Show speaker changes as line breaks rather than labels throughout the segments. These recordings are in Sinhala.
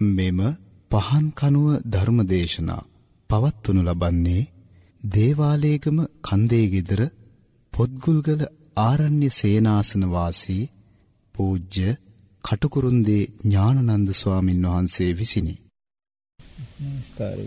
මෙම පහන් කනුව ධර්මදේශනා පවත්වනු ලබන්නේ දේවාලේගම කන්දේ গিදර පොත්ගුල්ගල ආරණ්‍ය සේනාසන වාසී පූජ්‍ය කටුකුරුන්දී ඥානනන්ද ස්වාමින් වහන්සේ විසිනි.
නමස්කාරය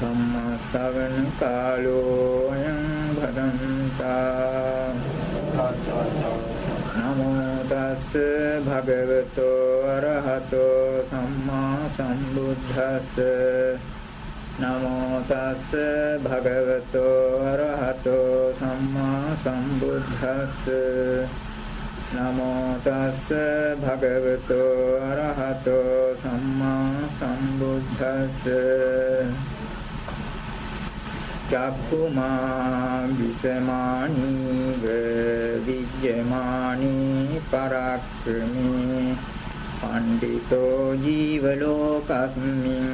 ධම්ම ශ්‍රවණ කාලෝ අයං භදන්තා නමෝ තස් භගවතෝ අරහතෝ සම්මා සම්බුද්දස්ස. නමෝ තස් භගවතෝ අරහතෝ සම්මා සම්බුද්දස්ස. නමෝ තස් භගවතෝ අරහතෝ සම්මා සම්බුද්දස්ස. චක්කුමා විසමානීව විජ්ජමානී පරක්‍රමේ. පණ්ඩිතෝ ජීවලෝකස්මින්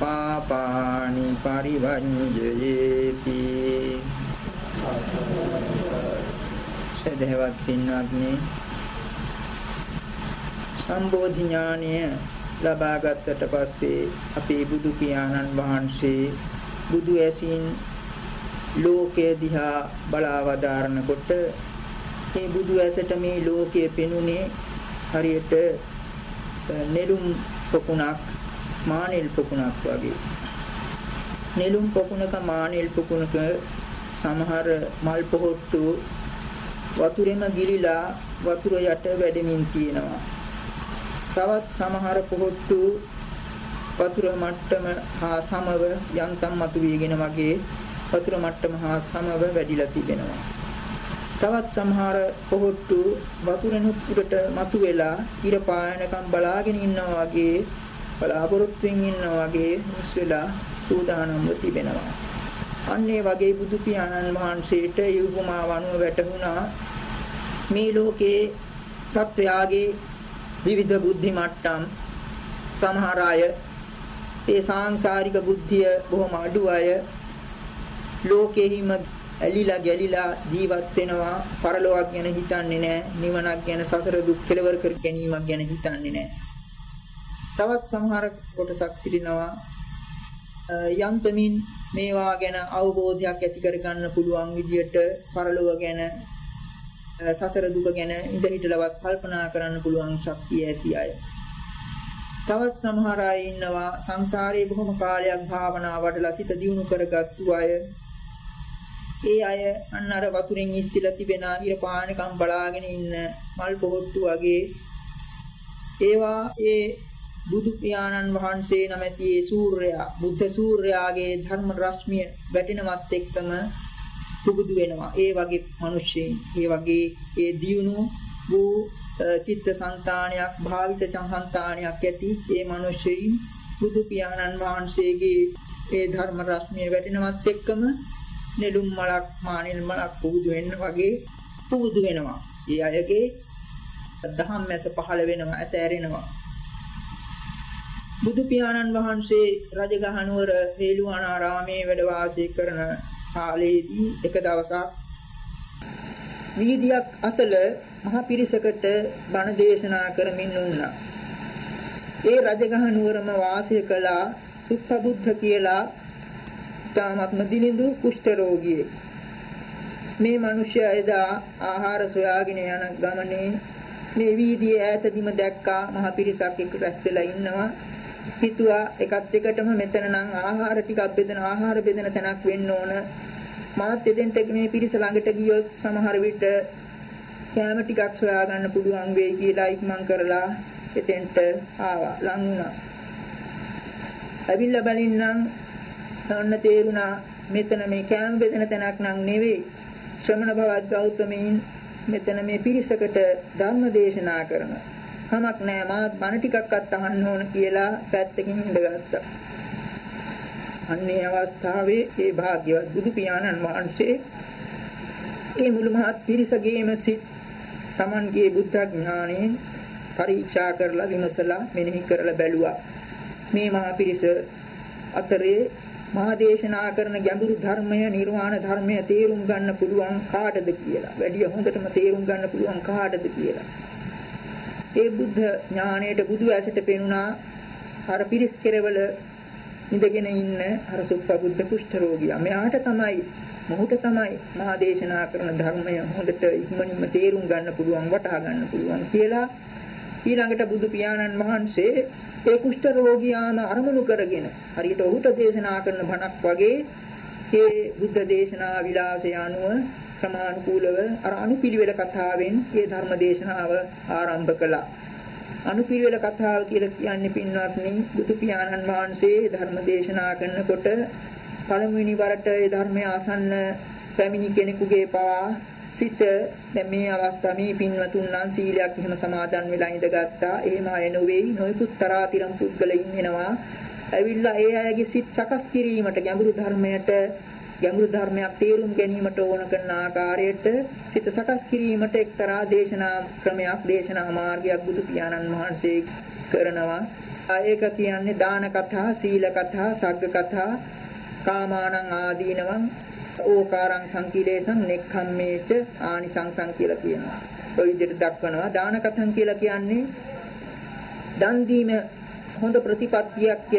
පාපානි පරිවංජයේති. සදහවත් පින්වත්නි සම්බෝධි ඥානය ලබා ගත්තට පස්සේ අපේ බුදු පියාණන් වහන්සේ බුදු ඇසින් ලෝකය දිහා බලවදාරනකොට මේ බුදු ඇසට මේ ලෝකයේ පෙනුනේ හරියට නෙළුම් පොකුණක් මානෙල් පොකුණක් වගේ. නෙළුම් පොකුණක මානෙල් පොකුණක සමහර මල් පොහොට්ටු වතුරෙම ගිලිලා වතුර යට වැඩමින් තියෙනවා. තවත් සමහර පොහොට්ටු වතුර මට්ටම හා සමව යන්තම් මතුවේගෙන වගේ වතුර මට්ටම හා සමව වැඩිලා තිබෙනවා. තවත් සමහර පොහොට්ටු වතුරෙනුත් උඩට මතුවෙලා ඉර පායනකම් බලාගෙන ඉන්නවා වගේ බලාපොරොත්තුෙන් ඉන්නවා වගේ මුස් වෙලා සූදානම්ව තිබෙනවා. අන්නේ වගේ බුදු පියාණන් වහන්සේට යුගමාව අනුව වැටහුණා මේ ලෝකේ සත්වයාගේ විවිධ බුද්ධි මට්ටම් සමහර අය ඒ සාංශාරික බුද්ධිය බොහොම අඩු අය ලෝකෙහිම ඇලිලා ගැලිලා ජීවත් වෙනවා. පරලෝකයක් ගැන හිතන්නේ නැහැ නිවනක් ගැන සසර දුක් කෙලවර කර ගැනීමක් ගැන හිතන්නේ නැහැ තවත් සමහර කොටසක් සිටිනවා. යන්තමින් මේවා ගැන අවබෝධයක් ඇති කරගන්න පුළුවන් විදියට පරලෝක ගැන සසර දුක ගැන ඉඳ හිටලවත් කල්පනා කරන්න පුළුවන් ශක්තිය ඇති අය. තවත් සමහර අය ඉන්නවා. සංසාරයේ බොහොම කාලයක් භාවනා වඩලා සිත දියුණු කරගත්තු අය. ඒ අය අන්න අර වතුරෙන් ඉස්සිලා තිබෙන ඉර පානකම් බලාගෙන ඉන්න මල් පොහොට්ටු වගේ ඒවා ඒ බුදු පියාණන් වහන්සේ නැමැති ඒ සූර්යයා බුද්ධ සූර්යාගේ ධර්ම රශ්මිය වැටෙනවත් එක්කම පුබුදු වෙනවා. ඒ වගේ මිනිස්සෙයින් ඒ වගේ ඒ දියුණු වූ චිත්ත සංතානයක් භාවිත සංහන්තානයක් ඇති ඒ මිනිස්සෙයින් බුදු පියාණන් වහන්සේගේ ඒ ධර්ම රශ්මිය වැටෙනවත් එක්කම නෙළුම් මලක් මානෙල් මලක් පුබුදු වෙන්න වගේ පුබුදු වෙනවා. ඒ අයගේ දහම් මැස පහළ වෙනවා ඇස ඇරෙනවා. බුදු පියාණන් වහන්සේ රජගහ නුවර වේළුවනාරාමේ වැඩ වාසය කරන කාලයේදී එක දවසක් වීදියක් අසල මහ පිරිසකට බණ දේශනා කරමින් වුණා. ඒ රජගහ නුවරම වාසය කළා සුප්පබුද්ධ කියලා තාමත්ම දිලිඳු කුෂ්ඨ රෝගියෙක්. මේ මිනිසයා එදා ආහාර සොයාගෙන යන ගමනේ මේ වීදියේ ඈතදීම දැක්කා මහ පිරිසක් එක්ක රැස් වෙලා ඉන්නවා. හිතුවා එකත් එකටම මෙතන නම් ආහාර ටිකක් බෙදෙන ආහාර බෙදෙන තැනක් වෙන්න ඕන. මාත් එදෙන්ට මේ පිරිස ළඟට ගියොත් සමහර විට කෑම ටිකක් සොයා ගන්න පුළුවන් වෙයි කියලා ඉක්මන් කරලා එතෙන්ට ආවා ලං වුණා. ඇවිල්ලා බලින්නම් ඔන්න තේරුණා මෙතන මේ කෑම බෙදෙන තැනක් නම් නෙවෙයි. ශ්‍රමණ භවත් ගෞතමීන් මෙතන මේ පිරිසකට ධර්ම දේශනා කරනවා. කමක් නෑ මාත් බණ ටිකක්වත් අහන්න ඕන කියලා පැත්තකින් ඉඳගත්තා. අන්නේ අවස්ථාවේ ඒ භාග්‍යවත් බුදු පියාණන් වහන්සේ ඒ මුළු මහත් පිරිසගේම සිත් Tamanගේ බුද්ධ ඥාණයෙන් පරීක්ෂා කරලා විමසලා මෙනෙහි කරලා බැලුවා. මේ මහා පිරිස අතරේ මහා දේශනා කරන ගැඹුරු ධර්මය නිර්වාණ ධර්මය තේරුම් ගන්න පුළුවන් කාටද කියලා. වැඩි හොඳටම තේරුම් ගන්න පුළුවන් කාටද කියලා. ඒ බුද්ධ ඥාණයට බුදු ඇසට පෙනුණා අර පිරිස් කෙරවල ඉඳගෙන ඉන්න අර සුප්පබුද්ධ කුෂ්ඨ රෝගියා. මෙයාට තමයි මොහුට තමයි මහා දේශනා කරන ධර්මය හොඳට ඉක්මනින්ම තේරුම් ගන්න පුළුවන් වටහා ගන්න පුළුවන් කියලා ඊළඟට බුදු පියාණන් වහන්සේ ඒ කුෂ්ඨ රෝගියාම අරමුණු කරගෙන හරියට ඔහුට දේශනා කරන බණක් වගේ ඒ බුද්ධ දේශනා විලාසය අනුව ක්‍රමානුකූලව අර අනුපිළිවෙල කතාවෙන් ඒ ධර්ම දේශනාව ආරම්භ කළා. අනුපිළිවෙල කතාව කියලා කියන්නේ පින්වත්නි බුදු පියාණන් වහන්සේ ධර්ම දේශනා කරනකොට පළමුවෙනි වරට ඒ ධර්මය ආසන්න පැමිණි කෙනෙකුගේ පවා සිත දැන් මේ අවස්ථාවේ මේ පින්වතුන් නම් සීලයක් එහෙම සමාදන් වෙලා ඉඳගත්තා. එහෙම අය නොවේයි. නොයෙකුත් තරාතිරම් පුද්ගලයින් එනවා. ඇවිල්ලා ඒ අයගේ සිත් සකස් කිරීමට ගැඹුරු ධර්මයට ගැඹුරු ධර්මයක් තේරුම් ගැනීමට ඕන කරන ආකාරයට සිත සකස් කිරීමට එක්තරා දේශනා ක්‍රමයක් දේශනා මාර්ගයක් බුදු පියාණන් වහන්සේ කරනවා. ඒක කියන්නේ දාන කතා, සීල කතා, සග්ග කතා, කාමානං ආදීනවං ඕකාරං සංකීලේසං නෙක්ඛම්මේච ආනිසංසං කියලා කියනවා. ඔය විදිහට දක්වනවා දාන කතං කියලා කියන්නේ දන් දීම හොඳ ප්‍රතිපත්තියක්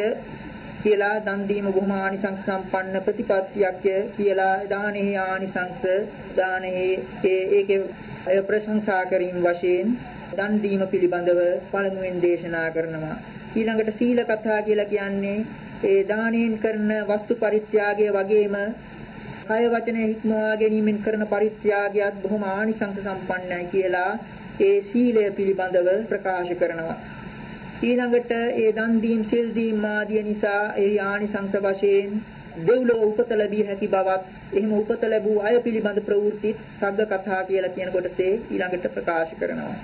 කියලා දන් දීම බොහොම ආනිසංස සම්පන්න ප්‍රතිපත්තියක් කියලා දානෙහි ආනිසංස දානෙහි ඒකේ අය ප්‍රශංසා කිරීම වශයෙන් දන් දීම පිළිබඳව පළමුවෙන් දේශනා කරනවා ඊළඟට සීල කතා කියලා කියන්නේ ඒ දානෙන් කරන වස්තු පරිත්‍යාගය වගේම කය වචනය හික්මවා ගැනීමෙන් කරන පරිත්‍යාගයත් බොහොම ආනිසංස සම්පන්නයි කියලා ඒ සීලය පිළිබඳව ප්‍රකාශ කරනවා ඊළඟට ඒ දන් දීම් සිල් දීම් ආදිය නිසා ඒ ආනිසංස වශයෙන් දෙව්ලොව උපත ලැබිය හැකි බවත් එහෙම උපත ලැබූ අය පිළිබඳ ප්‍රවෘත්තිත් සග්ග කතා කියලා කියන කොටසේ ඊළඟට ප්‍රකාශ කරනවා.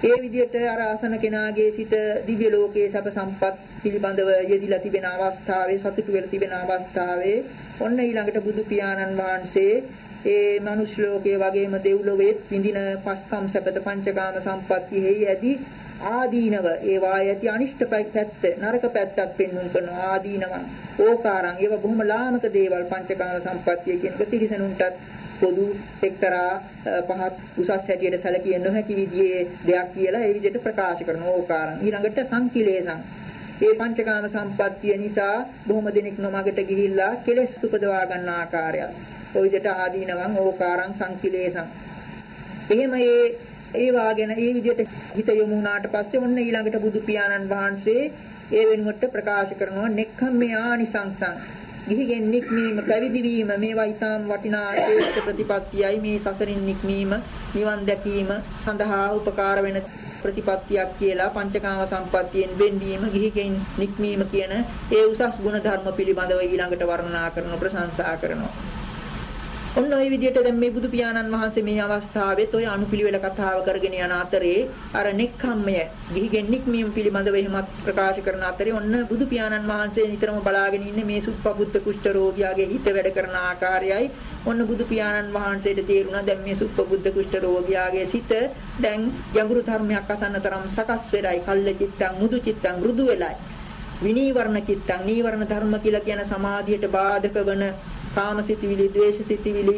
ඒ විදිහට අර ආසන කෙනාගේ සිට දිව්‍ය ලෝකයේ සැප සම්පත් පිළිබඳව යෙදිලා තිබෙන අවස්ථාවේ සතුටු වෙලා තිබෙන අවස්ථාවේ ඔන්න ඊළඟට බුදු පියාණන් වහන්සේ ඒ මනුෂ්‍ය ලෝකයේ වගේම දෙව්ලොවේත් විඳින පස්කම් සැපත පංචකාම සම්පත්තියෙහි ඇති ආදීනව ඒ වාය ඇති අනිෂ්ට පැත්ත නරක පැත්තක් පෙන්වුම් කරන ආදීනවන්. ඕකාරං ඒව බොහොම ලාමක දේවල් පංචකාම සම්පත්තිය කියනක තිරිසනුන්ටත් පොදු එක්තරා පහත් උසස් හැටියට සැලකිය නොහැකි විදිහේ දෙයක් කියලා ඒ විදිහට ප්‍රකාශ කරන ඕකාරං ඊළඟට සංකිලේසං ඒ පංචකාම සම්පත්තිය නිසා බොහොම දෙනෙක් නොමගට ගිහිල්ලා කෙලෙස් උපදවා ගන්න ආකාරය. ওই විදිහට ආදීනවන් ඕකාරං සංකිලේසං. එහෙම ඒ ඒ වාගෙන ඒ විදිහට හිත යොමු වුණාට පස්සේ ඔන්න ඊළඟට බුදු පියාණන් වහන්සේ ඒ වෙනුවට ප්‍රකාශ කරනවා නෙක්ඛම්මේ ආනිසංසං ගිහිගෙන් නික්මීම පැවිදි වීම මේවා ඊටාම් වටිනා ශ්‍රේෂ්ඨ ප්‍රතිපත්තියයි. මේ සසරින් නික්මීම නිවන් දැකීම සඳහා උපකාර වෙන ප්‍රතිපත්තියක් කියලා පංචකාම සම්පත්තියෙන් වෙන්වීම ගිහිගෙන් නික්මීම කියන ඒ උසස් ගුණ ධර්ම පිළිබඳව ඊළඟට වර්ණනා කරන ප්‍රශංසා කරනවා. ඔන්න ඔය විදිහට දැන් මේ බුදු පියාණන් වහන්සේ මේ අවස්ථාවෙත් ඔය අනුපිළිවෙල කතාව කරගෙන යන අතරේ අර නෙක්ඛම්මය ගිහිගෙන් නික්මීම පිළිබඳව එහෙමත් ප්‍රකාශ කරන අතරේ ඔන්න බුදු පියාණන් වහන්සේ නිතරම බලාගෙන ඉන්නේ මේ සුප්පබුද්ධ කුෂ්ඨ රෝගියාගේ හිත වැඩ කරන ආකාරයයි. ඔන්න බුදු පියාණන් වහන්සේට තේරුණා දැන් මේ සුප්පබුද්ධ කුෂ්ඨ රෝගියාගේ සිත දැන් යඟුරු ධර්මයක් අසන්න තරම් සකස් වෙලයි. කල්ලචිත්තං මුදුචිත්තං මෘදු වෙලයි. විනීවරණ චිත්තං නීවරණ ධර්ම කියලා කියන සමාධියට බාධක වන කාමසිතවිලි, ද්වේෂසිතවිලි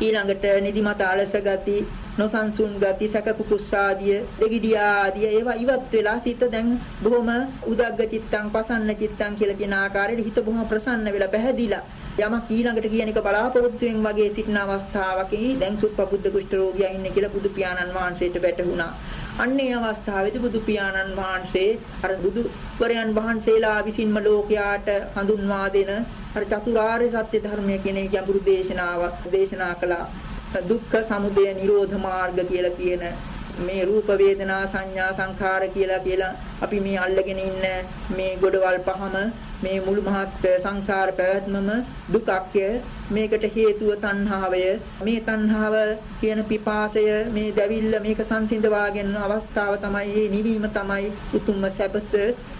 ඊළඟට නිදිමත අලස ගති, නොසන්සුන් ගති, සැකකුකුස් ආදිය, දෙගිඩියා ආදිය ඒවා ඉවත් වෙලා සිත දැන් බොහොම උදග්ග චිත්තං, පසන්න චිත්තං කියලා කියන ආකාරයට හිත බොහොම ප්‍රසන්න වෙලා පැහැදිලා යමක් ඊළඟට කියන එක බලාපොරොත්තුෙන් වගේ සිටින අවස්ථාවකදී දැන් සුප්පබුද්ධ කුෂ්ඨ රෝගියා ඉන්නේ කියලා බුදු පියාණන් වහන්සේට වැටහුණා. අන්නේ අවස්ථාවේදී බුදු පියාණන් වහන්සේ අර බුදුවරයන් වහන්සේලා විසින්ම ලෝකයාට හඳුන්වා දෙන අර චතුරාර්ය සත්‍ය ධර්මය කියන ගැඹුරු දේශනාවක් දේශනා කළා. දුක්ඛ සමුදය නිරෝධ මාර්ග කියලා කියන මේ රූප වේදනා සංඥා සංඛාර කියලා කියලා අපි මේ අල්ලගෙන ඉන්න මේ ගොඩවල් පහම මේ මුළු මහත් සංසාර පැවැත්මම දුකක්ය. මේකට හේතුව තණ්හාවය. මේ තණ්හාව කියන පිපාසය මේ දැවිල්ල මේක සංසිඳවාගෙන අවස්ථාව තමයි මේ නිවීම තමයි උතුම්ම සැපත.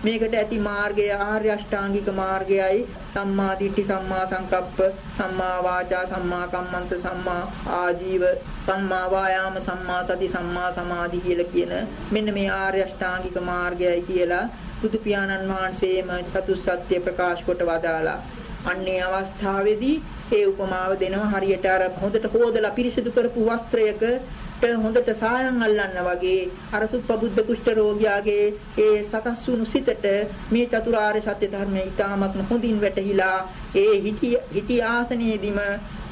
මේකට ඇති මාර්ගය ආර්ය අෂ්ටාංගික මාර්ගයයි. සම්මා දිට්ඨි සම්මා සංකප්ප සම්මා වාචා සම්මා කම්මන්ත සම්මා ආජීව සම්මා වායාම සම්මා සති සම්මා සමාධි කියලා කියන මෙන්න මේ ආර්ය අෂ්ටාංගික මාර්ගයයි කියලා බුදු පියාණන් වහන්සේම චතුස්සත්‍ය ප්‍රකාශ කොට වදාලා අන්නේ අවස්ථාවේදී ඒ උපමාව දෙනවා. හරියට අර හොඳට හොදලා පිරිසිදු කරපු වස්ත්‍රයක හොඳට සායම් අල්ලන්න වගේ අර සුප්පබුද්ධ කුෂ්ඨ රෝගියාගේ ඒ සකස් වුණු සිතට මේ චතුරාර්ය සත්‍ය ධර්මය ඊටාත්ම හොඳින් වැටහිලා ඒ හිටි හිටි ආසනයේදීම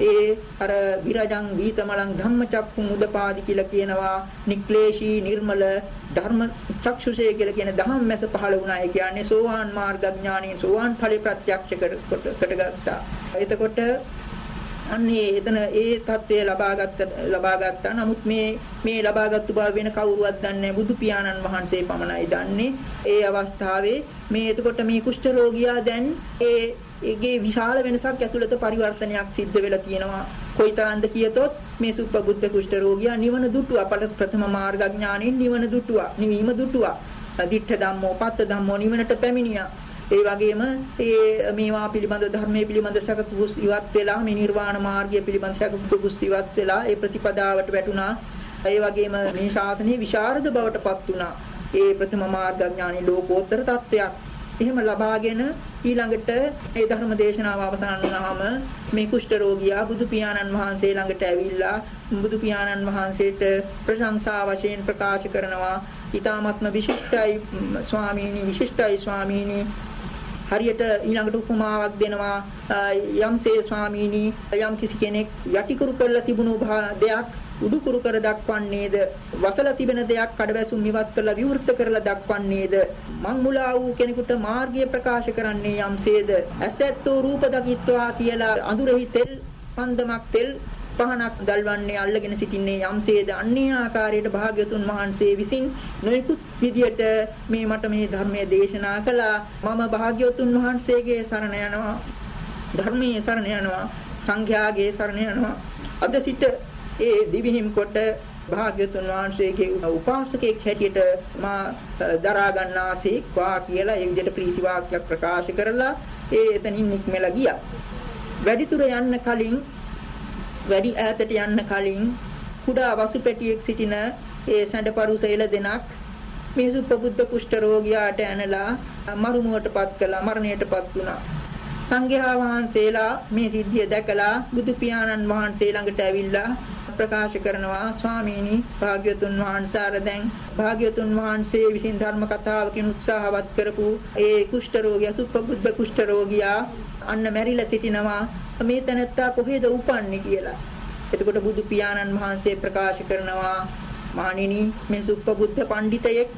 ඒ අර විරජං වීතමලං ධම්මචක්කු මුදපාදි කියලා කියනවා නික්ලේශී නිර්මල ධර්ම චක්ෂුෂය කියලා කියන ධම්ම මැස පහළ වුණා. ඒ කියන්නේ සෝවාන් මාර්ගඥානීය සෝවාන් ඵලෙ ප්‍රත්‍යක්ෂ කරගත්තා. එතකොට අන්නේ එතන ඒ தත්ත්වය ලබාගත්ත ලබාගත්තා. නමුත් මේ මේ ලබාගත්තු බව වෙන කවුරුවත් දන්නේ බුදු පියාණන් වහන්සේ පමණයි දන්නේ. ඒ අවස්ථාවේ මේ එතකොට මේ කුෂ්ඨ රෝගියා දැන් ඒ ඒගේ විශාල වෙනසක් ඇතුළත පරිවර්තනයක් සිද්ධ වෙලා තියෙනවා. කොයිතරම්ද කියතොත් මේ සුප්පබුද්ධ කුෂ්ඨ රෝගියා නිවන දුටුවා. ප්‍රථම මාර්ගඥානෙන් නිවන දුටුවා. නිවීම දුටුවා. දිඨ ධම්මෝ පත්ත ධම්මෝ නිවනට පැමිණියා. ඒ වගේම ඒ මේවා පිළිබඳ ධර්මයේ පිළිබඳ සකකුස් ඉවත් වෙලා මේ නිර්වාණ මාර්ගය පිළිබඳ සකකුස් ඉවත් වෙලා ඒ ප්‍රතිපදාවට වැටුණා. ඒ වගේම මේ ශාසනයේ විශාරද බවට පත් වුණා. ඒ ප්‍රථම මාර්ගඥානී ලෝකෝත්තර තත්වයක්. එහෙම ලබාගෙන ඊළඟට ඒ ධර්ම දේශනාව අවසන් වුණාම මේ කුෂ්ඨ රෝගියා බුදු පියාණන් වහන්සේ ළඟට ඇවිල්ලා බුදු පියාණන් වහන්සේට ප්‍රශංසා වශයෙන් ප්‍රකාශ කරනවා. ඊ타ත්ම විශිෂ්ටයි ස්වාමීනි විශිෂ්ටයි ස්වාමීනි හරියට ඊළඟට උපමාවක් දෙනවා. යම්සේ ස්වාමීනි යම් කිසි කෙනෙක් යටිකුරු කරලා තිබුණු දෙයක් උඩුකුරු කර දක්වන්නේද? වසල තිබෙන දෙයක් කඩවැසුම් ඉවත් කරලා විවෘත කරලා දක්වන්නේද? මං මුලා වූ කෙනෙකුට මාර්ගය ප්‍රකාශ කරන්නේ යම්සේද ඇසැත්තෝ රූප දකිත්වා කියලා අඳුරෙහි තෙල් පන්දමක් තෙල් පහනක් දල්වන්නේ අල්ලගෙන සිටින්නේ යම්සේද අන්නේ ආකාරයට භාග්‍යතුන් වහන්සේ විසින් නොයෙකුත් විදියට මේ මට මේ ධර්මයේ දේශනා කළා. මම භාග්‍යතුන් වහන්සේගේ සරණ යනවා. ධර්මයේ සරණ යනවා. සංඝයාගේ සරණ යනවා. අද සිට ඒ දිවිහිම් කොට භාග්‍යතුන් වහන්සේගේ උපාසකෙක් හැටියට මා දරා ගන්නාසේක්වා කියලා ඒ විදිහට ප්‍රීති වාක්‍යයක් ප්‍රකාශ කරලා ඒ එතනින් නික්මලා ගියා. වැඩිතුර යන්න කලින් වැඩි ඈතට යන්න කලින් කුඩා වසු පැටියෙක් සිටින ඒ සැඬපරුස එළ දෙනක් මේ සුපබුද්ධ කුෂ්ඨ රෝගියාට ඇනලා මරුමුවටපත් කළා මරණයටපත් වුණා. සංඝයා වහන්සේලා මේ සිද්ධිය දැකලා බුදු පියාණන් වහන්සේ ළඟට ඇවිල්ලා ප්‍රකාශ කරනවා ස්වාමීනි භාග්‍යතුන් වහන්සේ අර දැන් භාග්‍යතුන් වහන්සේ විසින් ධර්ම කතාවකින් උත්සාහවත් කරපු ඒ කුෂ්ඨ රෝගියා සුපබුද්ධ කුෂ්ඨ රෝගියා අන්න මැරිලා සිටිනවා මේ තැනත්තා කොහෙද උපන්නේ කියලා. එතකොට බුදු පියාණන් වහන්සේ ප්‍රකාශ කරනවා මහණෙනි මේ සුප්පබුද්ධ පඬිතෙක්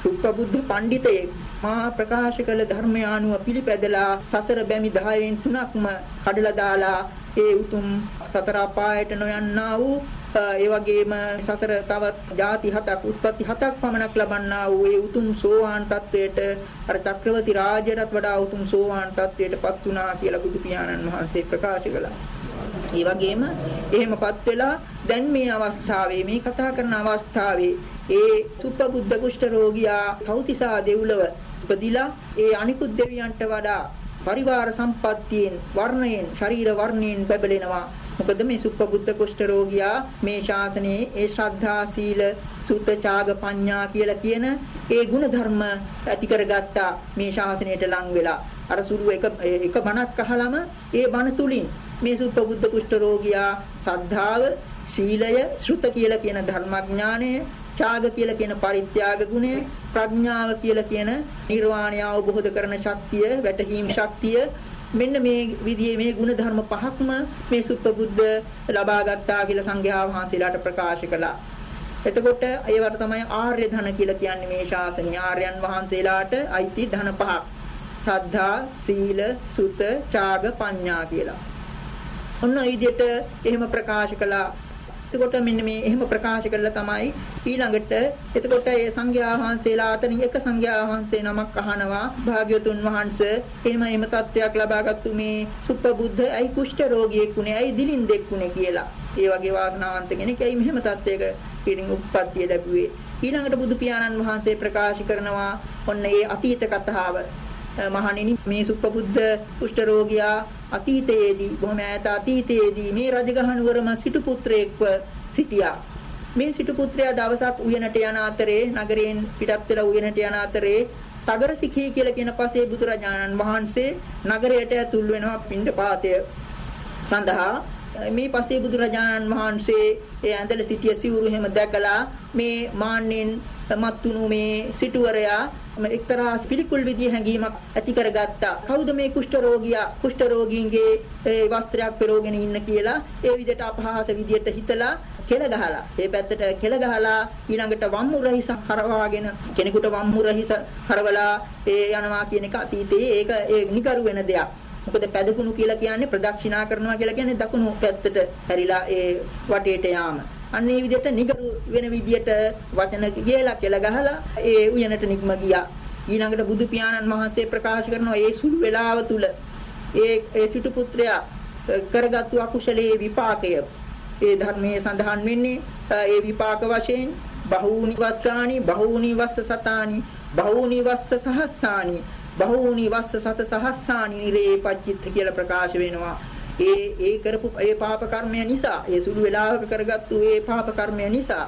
සුප්පබුද්ධ පඬිතෙක් මා ප්‍රකාශ කළ ධර්මය අනුව පිළිපැදලා සසර බැමි 10න් 3ක්ම කඩලා දාලා ඒ උතුම් සතර අපායට නොයන්නා වූ ඒ වගේම සසර තවත් ಜಾති හතක් උත්පත්ති හතක් පමණක් ලබන්නා වූ ඒ උතුම් සෝවාන් තත්වයට අර චක්‍රවර්ති රාජ්‍යයටත් වඩා උතුම් සෝවාන් තත්වයටපත් වුණා කියලා බුදු පියාණන් වහන්සේ ප්‍රකාශ කළා. ඒ වගේම එහෙමපත් වෙලා දැන් මේ අවස්ථාවේ මේ කතා කරන අවස්ථාවේ ඒ සුප්පබුද්ධ කුෂ්ඨ රෝගියා කෞතිසා දෙව්ලව උපදිලා ඒ අනිකුත් දෙවියන්ට වඩා පරිවාර සම්පත්තියෙන් වර්ණයෙන් ශරීර වර්ණයෙන් බබලෙනවා මොකද මේ සුප්පබුද්ධ කුෂ්ඨ රෝගියා මේ ශාසනයේ ඒ ශ්‍රද්ධා සීල සුත ඡාග පඤ්ඤා කියලා කියන ඒ ගුණ ධර්ම ඇති කරගත්තා මේ ශාසනයට ලං වෙලා. අර සුළු එක එක බණක් අහලම ඒ බණ තුලින් මේ සුප්පබුද්ධ කුෂ්ඨ රෝගියා සද්ධාව ශීලය ශ්‍රුත කියලා කියන ධර්මඥානය ඡාග කියලා කියන පරිත්‍යාග ගුණය ප්‍රඥාව කියලා කියන නිර්වාණය අවබෝධ කරන ශක්තිය වැටහීම් ශක්තිය මෙන්න මේ විදිහේ මේ ගුණ ධර්ම පහක්ම මේ සුප්පබුද්ධ ලබා ගත්තා කියලා සංඝයා වහන්සේලාට ප්‍රකාශ කළා. එතකොට ඒවට තමයි ආර්ය ධන කියලා කියන්නේ මේ ශාසනය. ආර්යයන් වහන්සේලාට අයිති ධන පහක්. සද්ධා, සීල, සුත, ඡාග, පඤ්ඤා කියලා. ඔන්න ඒ විදිහට එහෙම ප්‍රකාශ කළා. එතකොට මෙන්න මේ එහෙම ප්‍රකාශ කළා තමයි ඊළඟට එතකොට ඒ සංඝයා වහන්සේලා අතරින් එක සංඝයා වහන්සේ නමක් අහනවා භාග්‍යතුන් වහන්සේ එහෙම එහෙම තත්වයක් ලබාගත්තු මේ සුප්පබුද්ධ ඇයි කුෂ්ඨ රෝගියෙකුනේ ඇයි දිලින්දෙක්ුනේ කියලා. ඒ වගේ වාසනාවන්ත කෙනෙක් ඇයි මෙහෙම තත්වයක පිටින් උප්පත්තිය ලැබුවේ. ඊළඟට බුදු පියාණන් වහන්සේ ප්‍රකාශ කරනවා ඔන්න ඒ අතීත කතාව මහණෙනි මේ සුප්පබුද්ධ කුෂ්ඨ රෝගියා අතීතයේදී බොහොම ඈත අතීතයේදී මේ රජගහනුවරම සිටු පුත්‍රයෙක්ව සිටියා. මේ සිටු පුත්‍රයා දවසක් උයනට යන අතරේ නගරයෙන් පිටත් වෙලා උයනට යන අතරේ තගරසිඛී කියලා කියන පසේ බුදුරජාණන් වහන්සේ නගරයට ඇතුල් වෙනවා පිණ්ඩපාතය සඳහා මේ පසේ බුදුරජාණන් වහන්සේ ඒ ඇඳල සිටිය සිවුරු හැම දැකලා මේ මාන්නෙන් මත්තුණු මේ සිටුවරයා එක්තරා පිළිකුල් විදිය හැඟීමක් ඇති කරගත්තා. කවුද මේ කුෂ්ඨ රෝගියා? කුෂ්ඨ රෝගීන්ගේ ඒ වස්ත්‍රයක් පෙරෝගෙන ඉන්න කියලා ඒ විදිහට අපහාස විදියට හිතලා කෙල ගහලා ඒ පැත්තට කෙල ගහලා ඊළඟට වම්මු රහිස හරවාගෙන කෙනෙකුට වම්මු රහිස හරවලා ඒ යනවා කියන එක අතීතයේ ඒක ඒ නිකරු වෙන දෙයක්. මොකද පැදකුණු කියලා කියන්නේ ප්‍රදක්ෂිනා කරනවා කියලා කියන්නේ දකුණු පැත්තට හැරිලා ඒ වටේට යාම. අන්න ඒ විදිහට නිගරු වෙන විදිහට වචන කියලා කියලා ගහලා ඒ උයනට නිග්ම ගියා. ඊළඟට බුදු පියාණන් වහන්සේ ප්‍රකාශ කරනවා ඒ සුළු වේලාව තුල ඒ ඒ සිටු පුත්‍රයා කරගත්තු අකුශලයේ විපාකය ඒ ධර්මයේ සඳහන් වෙන්නේ ඒ විපාක වශයෙන් බහූනි වස්සානි බහූනි වස්ස සතානි බහූනි වස්ස සහස්සානි බහූනි වස්ස සත සහස්සානි නිරේ පච්චිත්ත කියලා ප්‍රකාශ වෙනවා ඒ ඒ කරපු ඒ පාප කර්මය නිසා ඒ සුළු වේලාවක කරගත්තු ඒ පාප කර්මය නිසා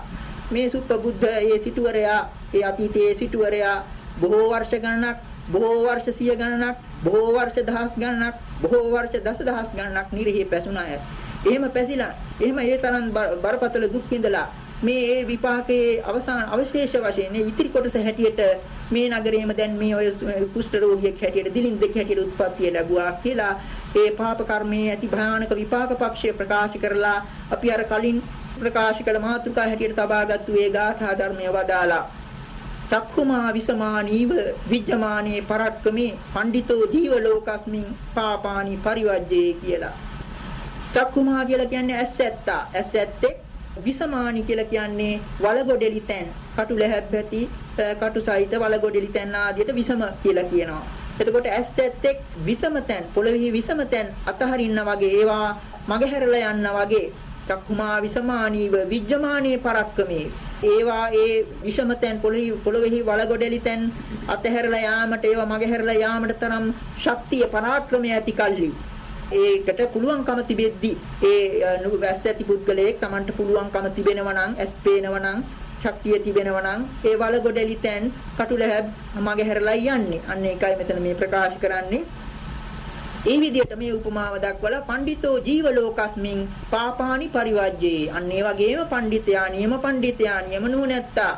මේ සුප්පබුද්ධ ඒ සිටුවරයා ඒ අතීතයේ සිටුවරයා බොහෝ වර්ෂ ගණනක් බොහෝ වර්ෂ සිය ගණනක් බොහෝ වර්ෂ දහස් ගණනක් බොහෝ වර්ෂ දසදහස් ගණනක් නිරෙහි පැසුණා අය. එහෙම පැසිලා එහෙම ඒ තරම් බරපතල දුක් විඳලා මේ ඒ විපාකයේ අවසාන අවශේෂ වශයෙන් මේ ඉතිරි කොටස හැටියට මේ නගරයේම දැන් මේ ඔය කුෂ්ඨ රෝගියෙක් හැටියට දිලින් දෙක හැටියට උත්පත්තිය ලැබුවා කියලා ඒ පාප කර්මයේ ඇති භයානක විපාක පක්ෂය ප්‍රකාශ කරලා අපි අර කලින් ප්‍රකාශ කළ මාතෘකා හැටියට තබාගත්තු ඒ ගාථා ධර්මය වදාලා චක්ඛුමා විසමානීව විජ්ජමානේ පරක්කමේ පඬිතෝ ජීව ලෝකස්මින් පාපානි පරිවජ්ජේ කියලා චක්කුමා කියලා කියන්නේ ඇස් ඇත්තා. ඇස් ඇත්තේ විසමානි කියලා කියන්නේ වලගොඩෙලි තැන්. කටු ලැහැබ් ඇති කටු සහිත වලගොඩෙලි තැන් ආදියට විසම කියලා කියනවා. එතකොට ඇස් ඇත්තෙක් විසම තැන් පොළොවේ විසම තැන් අතහරින්න වගේ ඒවා මගහැරලා යන්න වගේ. චක්කුමා විසමානීව විජ්ජමානී පරක්කමේ. ඒවා ඒ විෂමතෙන් පොළොවේ පොළොවේහි වලගොඩලි තැන් අතහැරලා යාමට ඒවා මගහැරලා යාමට තරම් ශක්තිය පරාක්‍රමය ඇති කල්ලි. ඒකට පුළුවන්කම තිබෙද්දි ඒ වැස්ස ඇති පුද්ගලයෙක් Tamanට පුළුවන්කම තිබෙනවා නම් ඇස් පේනවා නම් ශක්තිය තිබෙනවා නම් ඒ වලගොඩලි තැන් කටුලැහැබ් මගහැරලා යන්නේ අන්න ඒකයි මෙතන මේ ප්‍රකාශ කරන්නේ ඒ විදිහට මේ උපමාව දක්වලා පඬිතෝ ජීව ලෝකස්මින් පාපානි පරිවර්ජේ. අන්න ඒ වගේම පඬිතයා නියම පඬිතයා නියම නුනැත්තා.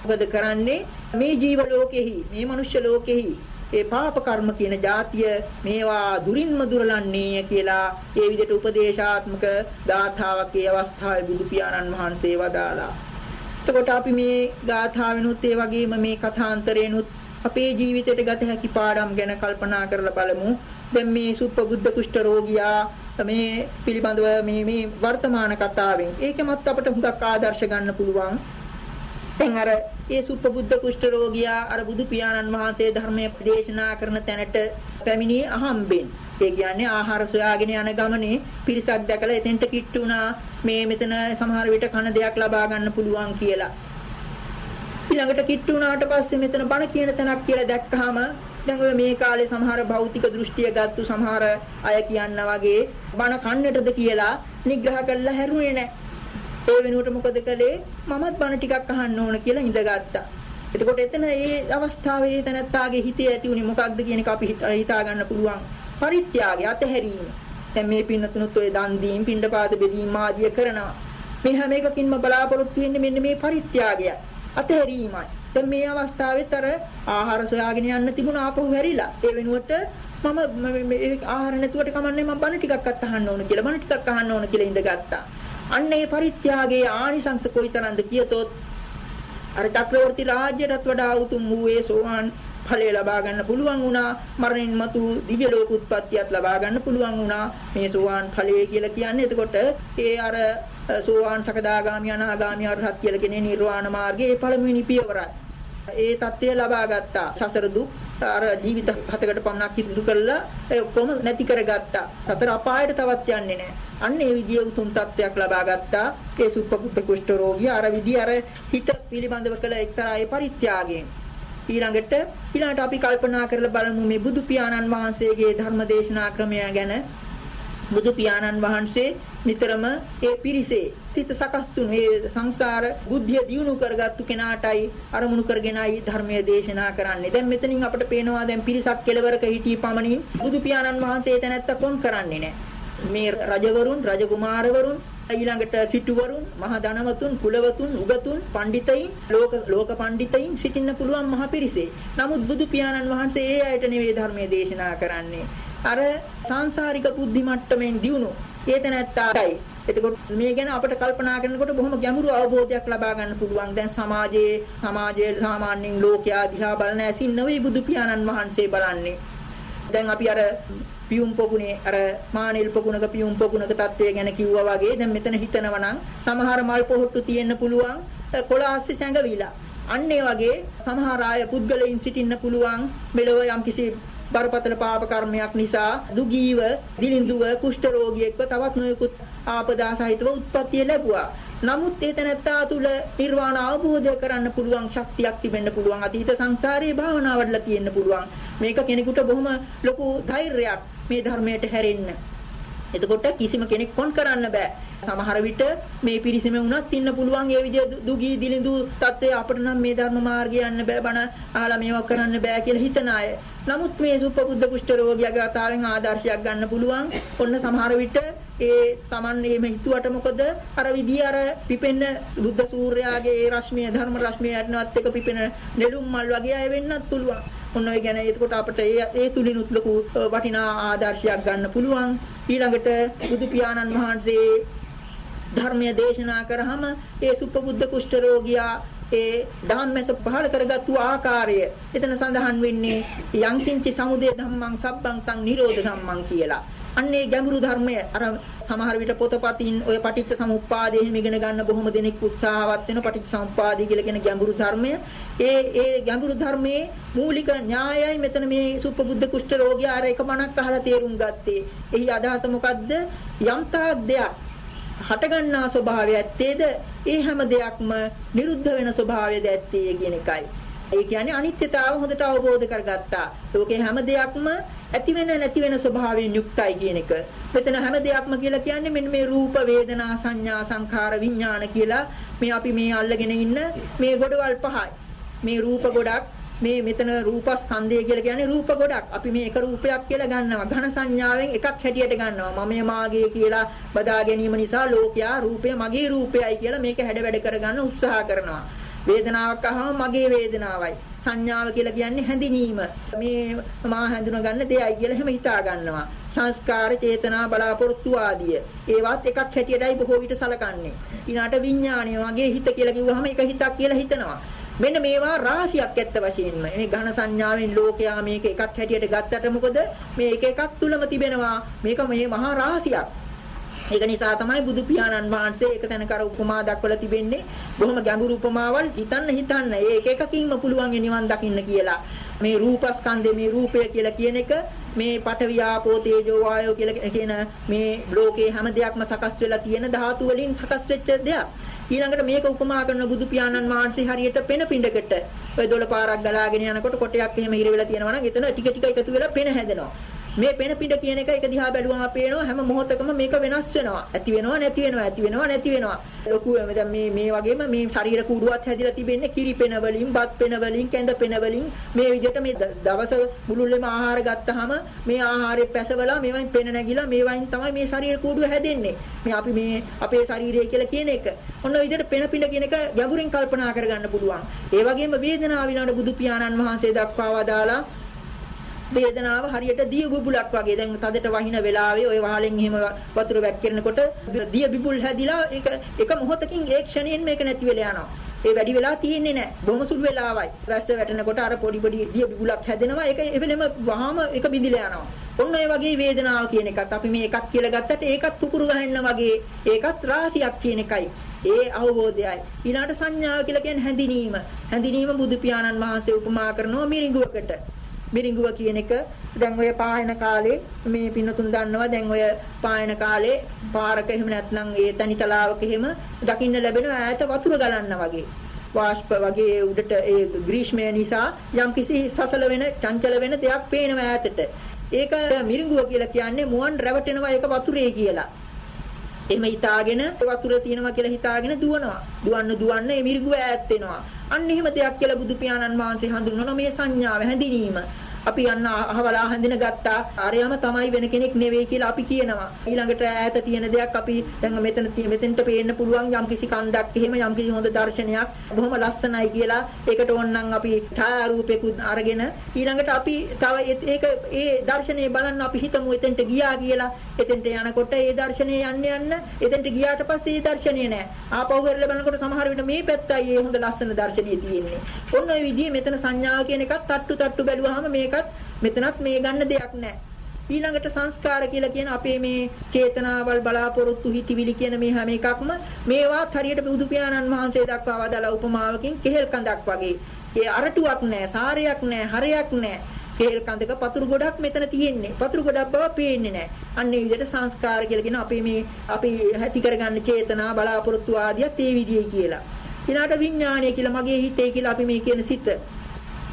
මොකද කරන්නේ මේ ජීව ලෝකෙහි මේ මනුෂ්‍ය ලෝකෙහි ඒ පාප කර්ම කියන જાතිය මේවා දුරින්ම දුරලන්නේ කියලා ඒ විදිහට උපදේශාත්මක ධාතාවක් ඒ අවස්ථාවේ බුදු පියාණන් වහන්සේ වදාලා. එතකොට අපි මේ ගාථාවෙනුත් ඒ වගේම මේ කථාන්තරේනුත් අපේ ජීවිතයට ගත හැකි පාඩම් ගැන කල්පනා කරලා බලමු. දැන් මේ සුප්පබුද්ධ කුෂ්ඨ රෝගියා මේ පිළිබඳව මේ මේ වර්තමාන කතාවෙන් ඒකමත් අපිට හුඟක් ආදර්ශ ගන්න පුළුවන්. දැන් අර ඒ සුප්පබුද්ධ කුෂ්ඨ රෝගියා අර බුදු පියාණන් වහන්සේ ධර්මයේ දේශනා කරන තැනට පැමිණි අහම්බෙන් ඒ කියන්නේ ආහාර සොයාගෙන යන ගමනේ පිරිසක් දැකලා එතෙන්ට කිට්ටු වුණා මේ මෙතන සමහර විට කන දෙයක් ලබා ගන්න පුළුවන් කියලා. ඊළඟට කිට්ටු වුණාට පස්සේ මෙතන බණ කියන තැනක් කියලා දැක්කහම දැන් ඔය මේ කාලේ සමහර භෞතික දෘෂ්ටිය ගත්තු සමහර අය කියන්න වගේ බණ කන්නටද කියලා නිග්‍රහ කළා හැරුණේ නැහැ. ඒ වෙනුවට මොකද කළේ? මමත් බණ ටිකක් අහන්න ඕන කියලා ඉඳගත්තා. එතකොට එතන ඒ අවස්ථාවේ තනත්තාගේ හිතේ ඇති උනේ මොකක්ද කියන එක අපි හිතා ගන්න පුළුවන්. පරිත්‍යාගය අතහැරීම. දැන් මේ පින්නතුනුත් ඔය දන් දීම්, පින්ඩපාත බෙදීම් ආදිය කරනවා. මේ හැම එකකින්ම බලාපොරොත්තු වෙන්නේ මෙන්න මේ පරිත්‍යාගය. අතහැරීමයි. දැන් මේ අවස්ථාවෙත් අර ආහාර සොයාගෙන යන්න තිබුණ ආපහු හැරිලා. ඒ වෙනුවට මම මේ ආහාර නැතුවට කමන්නේ මම බණ ටිකක් අහන්න ඕන කියලා බණ ටිකක් අහන්න ඕන කියලා ඉඳගත්තා. අන්න ඒ පරිත්‍යාගයේ ආනිසංස කොයිතරම්ද කියතොත් අර චක්‍රවර්ති රාජ්‍යයටත් වඩා උතුම් වූ ඒ සෝවාන් ඵලය ලබා ගන්න පුළුවන් වුණා මරණින් මතු දිව්‍ය ලෝක උත්පත්තියත් ලබා ගන්න පුළුවන් වුණා මේ සෝවාන් ඵලය කියලා කියන්නේ එතකොට ඒ අර සෝවාන් සකදාගාමි අනාගාමි අරහත් කියලා කියන්නේ නිර්වාණ මාර්ගයේ පළමුවෙනි පියවරයි ඒ தත්ත්වය ලබා ගත්තා. සසර දුක් අර ජීවිත හතකට පමණක් ඉදිරි කරලා ඒ ඔක්කොම නැති කරගත්තා. සතර අපායට තවත් යන්නේ නැහැ. අන්න ඒ විදිය උතුම් තත්ත්වයක් ලබා ගත්තා. ඒ සුප්පකුත්ත කුෂ්ඨ රෝගී අර විදිය අර හිත පිළිබඳව කළ එක්තරා ඒ පරිත්‍යාගයෙන් ඊළඟට ඊළඟට අපි කල්පනා කරලා බලමු මේ බුදු පියාණන් වහන්සේගේ ධර්ම දේශනා ක්‍රමය ගැන බුදු පියාණන් වහන්සේ නිතරම ඒ පිරිසේ සිත සකස් වුණු ඒ සංසාර බුද්ධිය දියුණු කරගත්තු කෙනාටයි අරමුණු කරගෙනයි ධර්මයේ දේශනා කරන්නේ. දැන් මෙතනින් අපිට පේනවා දැන් පිරිසක් කෙලවරක හිටී පමණින් බුදු පියාණන් වහන්සේ එතනත්ත කොන් කරන්නේ නැහැ. මේ රජවරුන් රජකුමාරවරුන් ඊළඟට සිටුවරුන් මහා ධනවතුන් කුලවතුන් උගතුන් පඬිතයින් ලෝක ලෝක පඬිතයින් සිටින්න පුළුවන් මහ පිරිසේ. නමුත් බුදු පියාණන් වහන්සේ ඒ අයට නෙවෙයි ධර්මයේ දේශනා කරන්නේ. අර සංසාරික බුද්ධි මට්ටමින් දියුණු ඒතනත්තායි එතකොට මේ ගැන අපිට කල්පනා කරනකොට බොහොම ගැඹුරු අවබෝධයක් ලබා ගන්න පුළුවන්. දැන් සමාජයේ සමාජයේ සාමාන්‍යයෙන් ලෝකයා දිහා බලන ඇසින් නෙවෙයි බුදු පියාණන් වහන්සේ බලන්නේ. දැන් අපි අර පියුම් පොකුණේ අර මානෙල් පොකුණක පියුම් පොකුණක තත්ත්වය ගැන කිව්වා වගේ දැන් මෙතන හිතනවා නම් සමහර මල් පොහොට්ටු තියෙන්න පුළුවන් කොළ ආස්සේ සැඟවිලා. අන්න ඒ වගේ සමහර අය පුද්ගලයන් සිටින්න පුළුවන් මෙලොව යම්කිසි බරපතල පාප කර්මයක් නිසා දුගීව දිලිඳුව කුෂ්ඨ රෝගියෙක්ව තවත් නොයෙකුත් ආපදා සහිතව උත්පත්තිය ලැබුවා. නමුත් ඒ තැනත්තා තුල නිර්වාණ අවබෝධය කරන්න පුළුවන් ශක්තියක් තිබෙන්න පුළුවන්. අතීත සංසාරයේ භාවනා වඩලා තියෙන්න පුළුවන්. මේක කෙනෙකුට බොහොම ලොකු ධෛර්යයක් මේ ධර්මයට හැරෙන්න. එතකොට කිසිම කෙනෙක් කොන් කරන්න බෑ. සමහර විට මේ පිරිසෙම වුණත් ඉන්න පුළුවන් ඒ විදිය දුගී දිලිඳු තත්ත්වය අපිට නම් මේ ධර්ම මාර්ගය යන්න බෑ බණ අහලා මේවා කරන්න බෑ කියලා හිතන අය. නමුත් මේ සුපබුද්ධ කුෂ්ඨ රෝගියාගේ කතාවෙන් ආදර්ශයක් ගන්න පුළුවන්. ඔන්න සමහර විට ඒ Taman එහෙම හිතුවට මොකද අර විදිය අර පිපෙන්න බුද්ධ සූර්යාගේ ඒ රශ්මිය ධර්ම රශ්මිය යටනවත් එක පිපෙන නෙළුම් මල් වගේ අය වෙන්නත් පුළුවන්. ඔන්න ඔය ගැන එතකොට අපිට ඒ ඒ තුලිනුත් ලොකු වටිනා ආදර්ශයක් ගන්න පුළුවන්. ඊළඟට බුදු පියාණන් වහන්සේ ධර්මය දේශනා කරාම ඒ සුපබුද්ධ කුෂ්ඨ රෝගියා ඒ ධම්මස පහල කරගත්තු ආකාරය එතන සඳහන් වෙන්නේ යංකින්චි සමුදය ධම්මං සබ්බං තං නිරෝධ ධම්මං කියලා. අන්නේ ගැඹුරු ධර්මය අර සමහර විට පොතපතින් ඔය පටිච්ච සමුප්පාදය එහෙම ඉගෙන ගන්න බොහොම දෙනෙක් උත්සාහවත් වෙන පටිච්ච සමුප්පාදය කියලා කියන ගැඹුරු ධර්මය ඒ ඒ ගැඹුරු ධර්මයේ මූලික න්‍යායයි මෙතන මේ සුප්පබුද්ධ කුෂ්ඨ රෝගියා අර එක මණක් අහලා තේරුම් ගත්තේ. එහි අදහස මොකද්ද? යම් තාක් දෙයක් හටගන්නා ස්වභාවය ඇත්තේද ඒ හැම දෙයක්ම නිරුද්ධ වෙන ස්වභාවයද ඇත්තේ කියන එකයි. ඒ කියන්නේ අනිත්‍යතාව හොඳට අවබෝධ කරගත්තා. ලෝකේ හැම දෙයක්ම ඇති වෙන නැති වෙන ස්වභාවයෙන් යුක්තයි කියන එක. මෙතන හැම දෙයක්ම කියලා කියන්නේ මෙන්න මේ රූප, වේදනා, සංඥා, සංඛාර, විඥාන කියලා මේ අපි මේ අල්ලගෙන ඉන්න මේ ගොඩවල් පහයි. මේ රූප ගොඩක් මේ මෙතන රූපස්කන්ධය කියලා කියන්නේ රූප ගොඩක්. අපි මේ එක රූපයක් කියලා ගන්නවා. ඝන සංඥාවෙන් එකක් හැටියට ගන්නවා. මම මාගේ කියලා බදා ගැනීම නිසා ලෝකයා රූපය මගේ රූපයයි කියලා මේක හැඩ වැඩ කරගන්න උත්සාහ කරනවා. වේදනාවක් අහම මගේ වේදනාවයි. සංඥාව කියලා කියන්නේ හැඳිනීම. මේ මා හැඳුන ගන්න දෙයයි කියලා එහෙම හිතා ගන්නවා. සංස්කාර, චේතනා, බලාපොරොත්තු ආදිය. ඒවත් එකක් හැටියටයි බොහෝ විට සලකන්නේ. ඊනාට විඥාණය වගේ හිත කියලා කිව්වහම එක හිතක් කියලා හිතනවා. මෙන්න මේවා රාශියක් ඇත්ත වශයෙන්ම. මේ ඝන සංඥාවෙන් ලෝකයා මේක එකක් හැටියට ගත්තට මොකද මේ එක එකක් තුලම තිබෙනවා. මේක මේ මහා රාශියක්. ඒක නිසා තමයි බුදු පියාණන් වහන්සේ එක තැනක අර උපමා දක්වලා තිබෙන්නේ. බොහොම ගැඹුරු උපමාවල් හිතන්න හිතන්න ඒ එක එකකින්ම පුළුවන් නිවන් දකින්න කියලා. මේ රූපස්කන්ධේ මේ රූපය කියලා කියන එක මේ පඨවි ආපෝ තේජෝ වායෝ කියලා කියන මේ ලෝකේ හැම දෙයක්ම සකස් වෙලා තියෙන ධාතු වලින් සකස් වෙච්ච දෙයක්. ඊළඟට මේක උපමා කරන බුදු පියාණන් වහන්සේ හරියට පෙන පිඬකට ඔය දොළ පාරක් ගලාගෙන යනකොට කොටයක් එහෙම හිර වෙලා තියෙනවා නම් එතන ටික ටික එකතු වෙලා පෙන හැදෙනවා. මේ පෙන පිට කියන එක එක දිහා බැලුවම පේනවා හැම මොහොතකම මේක වෙනස් වෙනවා. ඇති වෙනවා නැති වෙනවා ඇති වෙනවා නැති වෙනවා. ලොකු දැන් මේ මේ වගේම මේ ශරීර කූඩුවක් හැදිලා තිබෙන්නේ කිරි පෙන වලින්, බත් පෙන වලින්, කැඳ පෙන වලින් මේ විදිහට මේ දවස මුළුල්ලේම ආහාර ගත්තාම මේ ආහාරේ පැසවලා මේවෙන් පෙන නැගිලා මේවෙන් තමයි මේ ශරීර කූඩුව හැදෙන්නේ. මේ අපි මේ අපේ ශරීරය කියලා කියන එක. ඔන්න විදිහට පෙන පිළ කියන එක ගැඹුරින් කල්පනා කරගන්න පුළුවන්. ඒ වගේම වේදනාව විනාඩ බුදු පියාණන් වහන්සේ දක්වා වදාලා වේදනාව හරියට දිය බුබුලක් වගේ. දැන් තදට වහින වෙලාවේ ওই වහලෙන් එහෙම වතුර වැක්කිරනකොට දිය බිබුල් හැදිලා ඒක එක මොහොතකින් ඒ ක්ෂණයෙන් මේක නැති වෙලා යනවා. ඒ වැඩි වෙලා තියෙන්නේ නැහැ. බොහොම සුළු වෙලාවයි. වැස්ස වැටෙනකොට අර පොඩි පොඩි දිය බිබුලක් හැදෙනවා. ඒක එවෙලෙම වහාම ඒක බිඳිලා යනවා. ඔන්න ඒ වගේ වේදනාව කියන එකත් අපි මේ එකක් කියලා ගත්තට ඒකත් කුකුරු ගහන්න වගේ ඒකත් රාශියක් කියන එකයි. ඒ අවබෝධයයි. ඊළාට සංඥාව කියලා කියන්නේ හැඳිනීම. හැඳිනීම බුදු පියාණන් වහන්සේ උපමා කරනවා මිරිඟුවකට. මිරිඟුව කියන එක දැන් ඔය පායන කාලේ මේ පින්නතුන් දන්නවා දැන් ඔය පායන කාලේ පාරක එහෙම නැත්නම් ඒ තනිතලාවක එහෙම දකින්න ලැබෙන ඈත වතුර ගලන්න වගේ වාෂ්ප වගේ උඩට ඒ ග්‍රීෂ්මය නිසා යම්කිසි සසල වෙන චංචල වෙන දෙයක් පේනවා ඈතට ඒක මිරිඟුව කියලා කියන්නේ මුවන් රැවටෙනවා ඒක වතුරේ කියලා එහෙම හිතාගෙන වතුර තියෙනවා කියලා හිතාගෙන දුවනවා. දුවන්න දුවන්න ඒ මිරිඟුව ඈත් වෙනවා. අන්න එහෙම දෙයක් කියලා බුදු පියාණන් වහන්සේ හඳුන්වනවා මේ සංඥාව හැඳිනීම. අපි යන්න අහවලා හඳින ගත්තා. ආරයම තමයි වෙන කෙනෙක් නෙවෙයි කියලා අපි කියනවා. ඊළඟට ඈත තියෙන දෙයක් අපි දැන් මෙතන මෙතෙන්ට පේන්න පුළුවන් යම්කිසි කන්දක් එහෙම යම්කිසි හොඳ දර්ශනයක් බොහොම ලස්සනයි කියලා ඒකට ඕනනම් අපි ඡායාරූපයකුත් අරගෙන ඊළඟට අපි තව ඒක ඒ දර්ශනය බලන්න අපි හිතමු එතෙන්ට ගියා කියලා. එතෙන්ට යනකොට ඒ දර්ශනය යන්න යන්න එතෙන්ට ගියාට පස්සේ ඒ දර්ශනය නෑ. ආපහු වෙරළ බලනකොට සමහර විට මේ පැත්තයි ඒ හොඳ ලස්සන දර්ශනය තියෙන්නේ. ඔන්න ඔය විදිහේ මෙතන සංඥාව කියන එකත් තට්ටු තට්ටු බැලුවාම මේක එකත් මෙතනත් මේ ගන්න දෙයක් නැහැ. ඊළඟට සංස්කාර කියලා කියන අපේ මේ චේතනාවල් බලාපොරොත්තු හිතිවිලි කියන මේ හැම එකක්ම මේවාත් හරියට බුදු පියාණන් වහන්සේ දක්වා වදාලා උපමාවකින් කෙහෙල් කඳක් වගේ. ඒ අරටුවක් නැහැ, සාරයක් නැහැ, හරයක් නැහැ. කෙහෙල් කඳක පතුරු ගොඩක් මෙතන තියෙන්නේ. පතුරු ගොඩක් බව පේන්නේ නැහැ. අන්න ඒ විදිහට සංස්කාර කියලා කියන අපේ මේ අපි ඇති කරගන්න චේතනා බලාපොරොත්තු ආදියත් ඒ විදිහේ කියලා. ඊළාට විඥානය කියලා මගේ හිතේ කියලා අපි මේ කියන සිත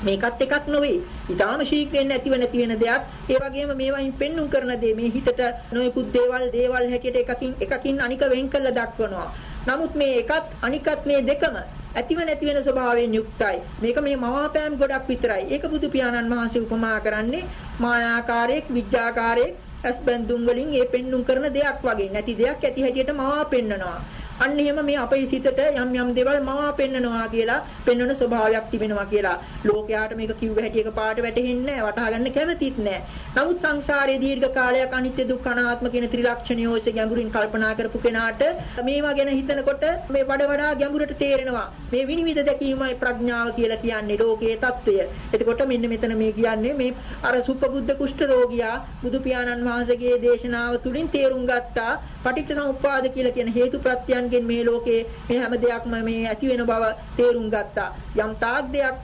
මේකත් එකක් නොවේ. ඊටාම ශීක්‍රයෙන් නැතිව නැති වෙන දෙයක්. ඒ වගේම මේවායින් පෙන්눔 කරන දේ මේ හිතට නොයෙකුත් දේවල් දේවල් හැටියට එකකින් එකකින් අනික වෙන් කළා දක්වනවා. නමුත් මේ එකත් අනිකත් මේ දෙකම ඇතිව නැති වෙන ස්වභාවයෙන් යුක්තයි. මේක මේ මවාපෑම් ගොඩක් විතරයි. ඒක බුදු පියාණන් වහන්සේ උපමා කරන්නේ මායාකාරයක්, විඥාකාරයක්, අස්බන්දුම් වලින් ඒ පෙන්눔 කරන දෙයක් වගේ. නැති දෙයක් ඇති හැටියට මවා පෙන්නනවා. අන්න එහෙම මේ අපේ සිතට යම් යම් දේවල් මවා පෙන්නනවා කියලා පෙන්වන ස්වභාවයක් තිබෙනවා කියලා. ලෝකයාට මේක කිව්ව හැටි එක පාට වැටහෙන්නේ නැහැ. වටහා ගන්න කැමතිත් නැහැ. නමුත් සංසාරයේ දීර්ඝ කාලයක් අනිත්‍ය දුක්ඛ අනාත්ම කියන ත්‍රිලක්ෂණය ඔයසේ ගැඹුරින් කල්පනා කරපු කෙනාට මේවා ගැන හිතනකොට මේ වඩා වඩා ගැඹුරට තේරෙනවා. මේ විනිවිද දැකීමයි ප්‍රඥාව කියලා කියන්නේ ලෝකයේ తত্ত্বය. එතකොට මෙන්න මෙතන මේ කියන්නේ මේ අර සුපබුද්ධ කුෂ්ඨ රෝගියා බුදු පියාණන් වහන්සේගේ දේශනාව තුලින් තේරුම් ගත්තා පටිච්ච සමුප්පාද කියලා කියන හේතු ප්‍රත්‍යයන්ගෙන් මේ ලෝකේ මේ හැම දෙයක්ම මේ ඇති වෙන බව තේරුම් ගත්තා. යම් තාක් දෙයක්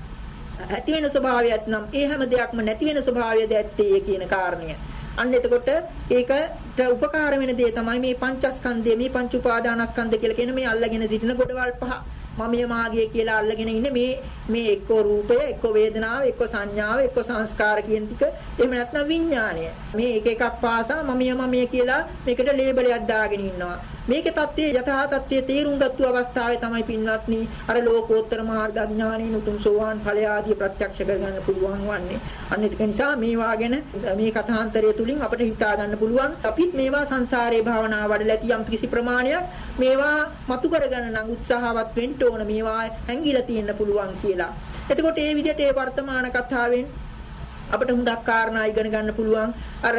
ඇති වෙන ස්වභාවයක් නම් ඒ හැම දෙයක්ම නැති වෙන ස්වභාවයද ඇත්තේ කියන කාරණය. අන්න එතකොට ඒකට උපකාර වෙන දේ තමයි මේ පංචස්කන්ධය මේ පංච උපාදානස්කන්ධ කියලා කියන මේ අල්ලගෙන සිටින ගොඩවල් පහ. මමිය මාගේ කියලා අල්ලගෙන ඉන්නේ මේ මේ එක්ක රූපය එක්ක වේදනාව එක්ක සංඥාව එක්ක සංස්කාර කියන ටික එහෙම නැත්නම් විඥාණය. මේ එක එකක් පාසා මමිය මමිය කියලා මේකට ලේබලයක් දාගෙන ඉන්නවා. මේකේ தත්ත්වයේ යථා තත්ත්වයේ තේරුම් ගත්තු අවස්ථාවේ තමයි පින්වත්නි අර ලෝකෝත්තර මාර්ග අඥානීය උතුම් සෝවාන් ඵලය ආදී ප්‍රත්‍යක්ෂ කරගන්න පුළුවන් වන්නේ. අන්න ඒක නිසා මේවා ගැන මේ කථාන්තරය තුලින් අපිට හිතා ගන්න පුළුවන්. අපිත් මේවා සංසාරේ භාවනා වඩලා ඇති යම් කිසි ප්‍රමාණයක් මේවා මතු කරගන්න නම් උත්සාහවත් වෙන්න ඕන මේවා හැංගිලා තියෙන්න පුළුවන් කියලා. එතකොට මේ විදිහට ඒ වර්තමාන කතාවෙන් අපිට හුඟක් කාරණා ඉගෙන ගන්න පුළුවන්. අර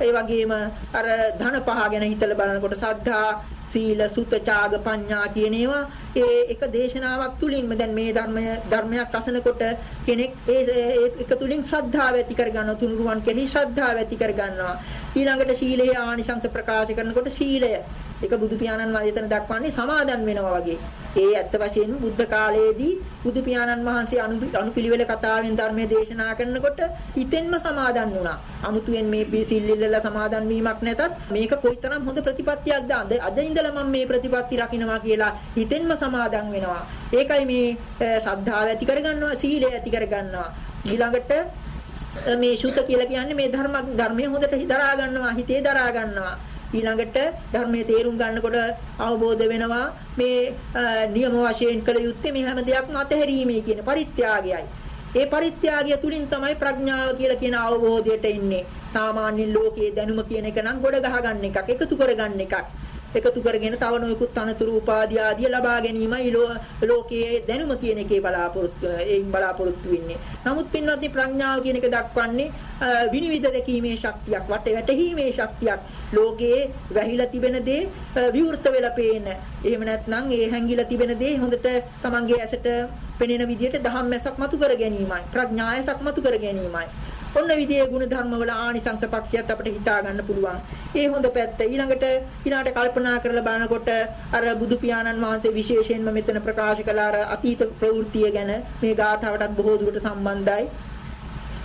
ඒ වගේම අර ධන පහ ගැන හිතලා බලනකොට සද්ධා සීල සුත ත්‍යාග පඤ්ඤා කියන ඒවා ඒ එක දේශනාවක් තුලින්ම දැන් මේ ධර්මය ධර්මයක් අසනකොට කෙනෙක් ඒ එක තුලින් ශ්‍රද්ධාව ඇති කර ගන්නවා තුනුරුවන් කෙනෙක් ශ්‍රද්ධාව ඇති කර ගන්නවා ඊළඟට සීලයේ ආනිසංස ප්‍රකාශ කරනකොට සීලය ඒක බුදු පියාණන් වහන්සේ එතන දක්වන්නේ සමාදන් වෙනවා වගේ. ඒ ඇත්ත වශයෙන්ම බුද්ධ කාලයේදී බුදු පියාණන් වහන්සේ අනුපිළිවෙල කතාවෙන් ධර්මයේ දේශනා කරනකොට හිතෙන්ම සමාදන් වුණා. අමුතුවෙන් මේ සිල්ලිල්ලලා සමාදන් වීමක් නැතත් මේක කොයිතරම් හොඳ ප්‍රතිපත්තියක්ද අද අද ඉඳලා මම මේ ප්‍රතිපත්ති රකින්නවා කියලා හිතෙන්ම සමාදන් වෙනවා. ඒකයි මේ ශ්‍රද්ධාව ඇති කරගන්නවා, සීලය ඇති කරගන්නවා. ඊළඟට මේ ශුත කියලා කියන්නේ මේ ධර්ම ධර්මයේ හොඳට දරා ගන්නවා, හිතේ දරා ගන්නවා. ඊළඟට ධර්මයේ තේරුම් ගන්නකොට අවබෝධ වෙනවා මේ නියම වශයෙන් කළ යුත්තේ මේ හැම දෙයක්ම අතහැරීමේ කියන පරිත්‍යාගයයි. ඒ පරිත්‍යාගය තුලින් තමයි ප්‍රඥාව කියලා කියන අවබෝධයට එන්නේ. සාමාන්‍ය ලෝකයේ දැනුම කියන එක නම් ගොඩ ගහ ගන්න එකක්, එකතු කර ගන්න එකක්. එකතු කරගෙන තව නොයෙකුත් අනතුරු උපාදී ආදිය ලබා ගැනීමයි ලෝකයේ දැනුම කියන එකේ බලාපොරොත්තු එයින් බලාපොරොත්තු වෙන්නේ. නමුත් පින්වත්නි ප්‍රඥාව කියන එක දක්වන්නේ විනිවිද දැකීමේ ශක්තියක්, වට වැටහීමේ ශක්තියක්. ලෝකයේ වැහිලා තිබෙන දේ විවෘත වෙලා පේන. එහෙම නැත්නම් ඒ හැංගිලා තිබෙන දේ හොඳට තමන්ගේ ඇසට පෙනෙන විදිහට දහම් මැසක් මතු කර ගැනීමයි. ප්‍රඥායසක් මතු කර ගැනීමයි. ඔන්න විදියේ ගුණ ධර්ම වල ආනිසංස පක්ෂයත් අපිට හිතා ගන්න පුළුවන්. ඒ හොඳ පැත්ත ඊළඟට ඊළාට කල්පනා කරලා බලනකොට අර බුදු පියාණන් වහන්සේ විශේෂයෙන්ම මෙතන ප්‍රකාශ කළ අර අතීත ප්‍රවෘත්තිය ගැන මේ ගාථාවටත් බොහෝ දුරට සම්බන්ධයි.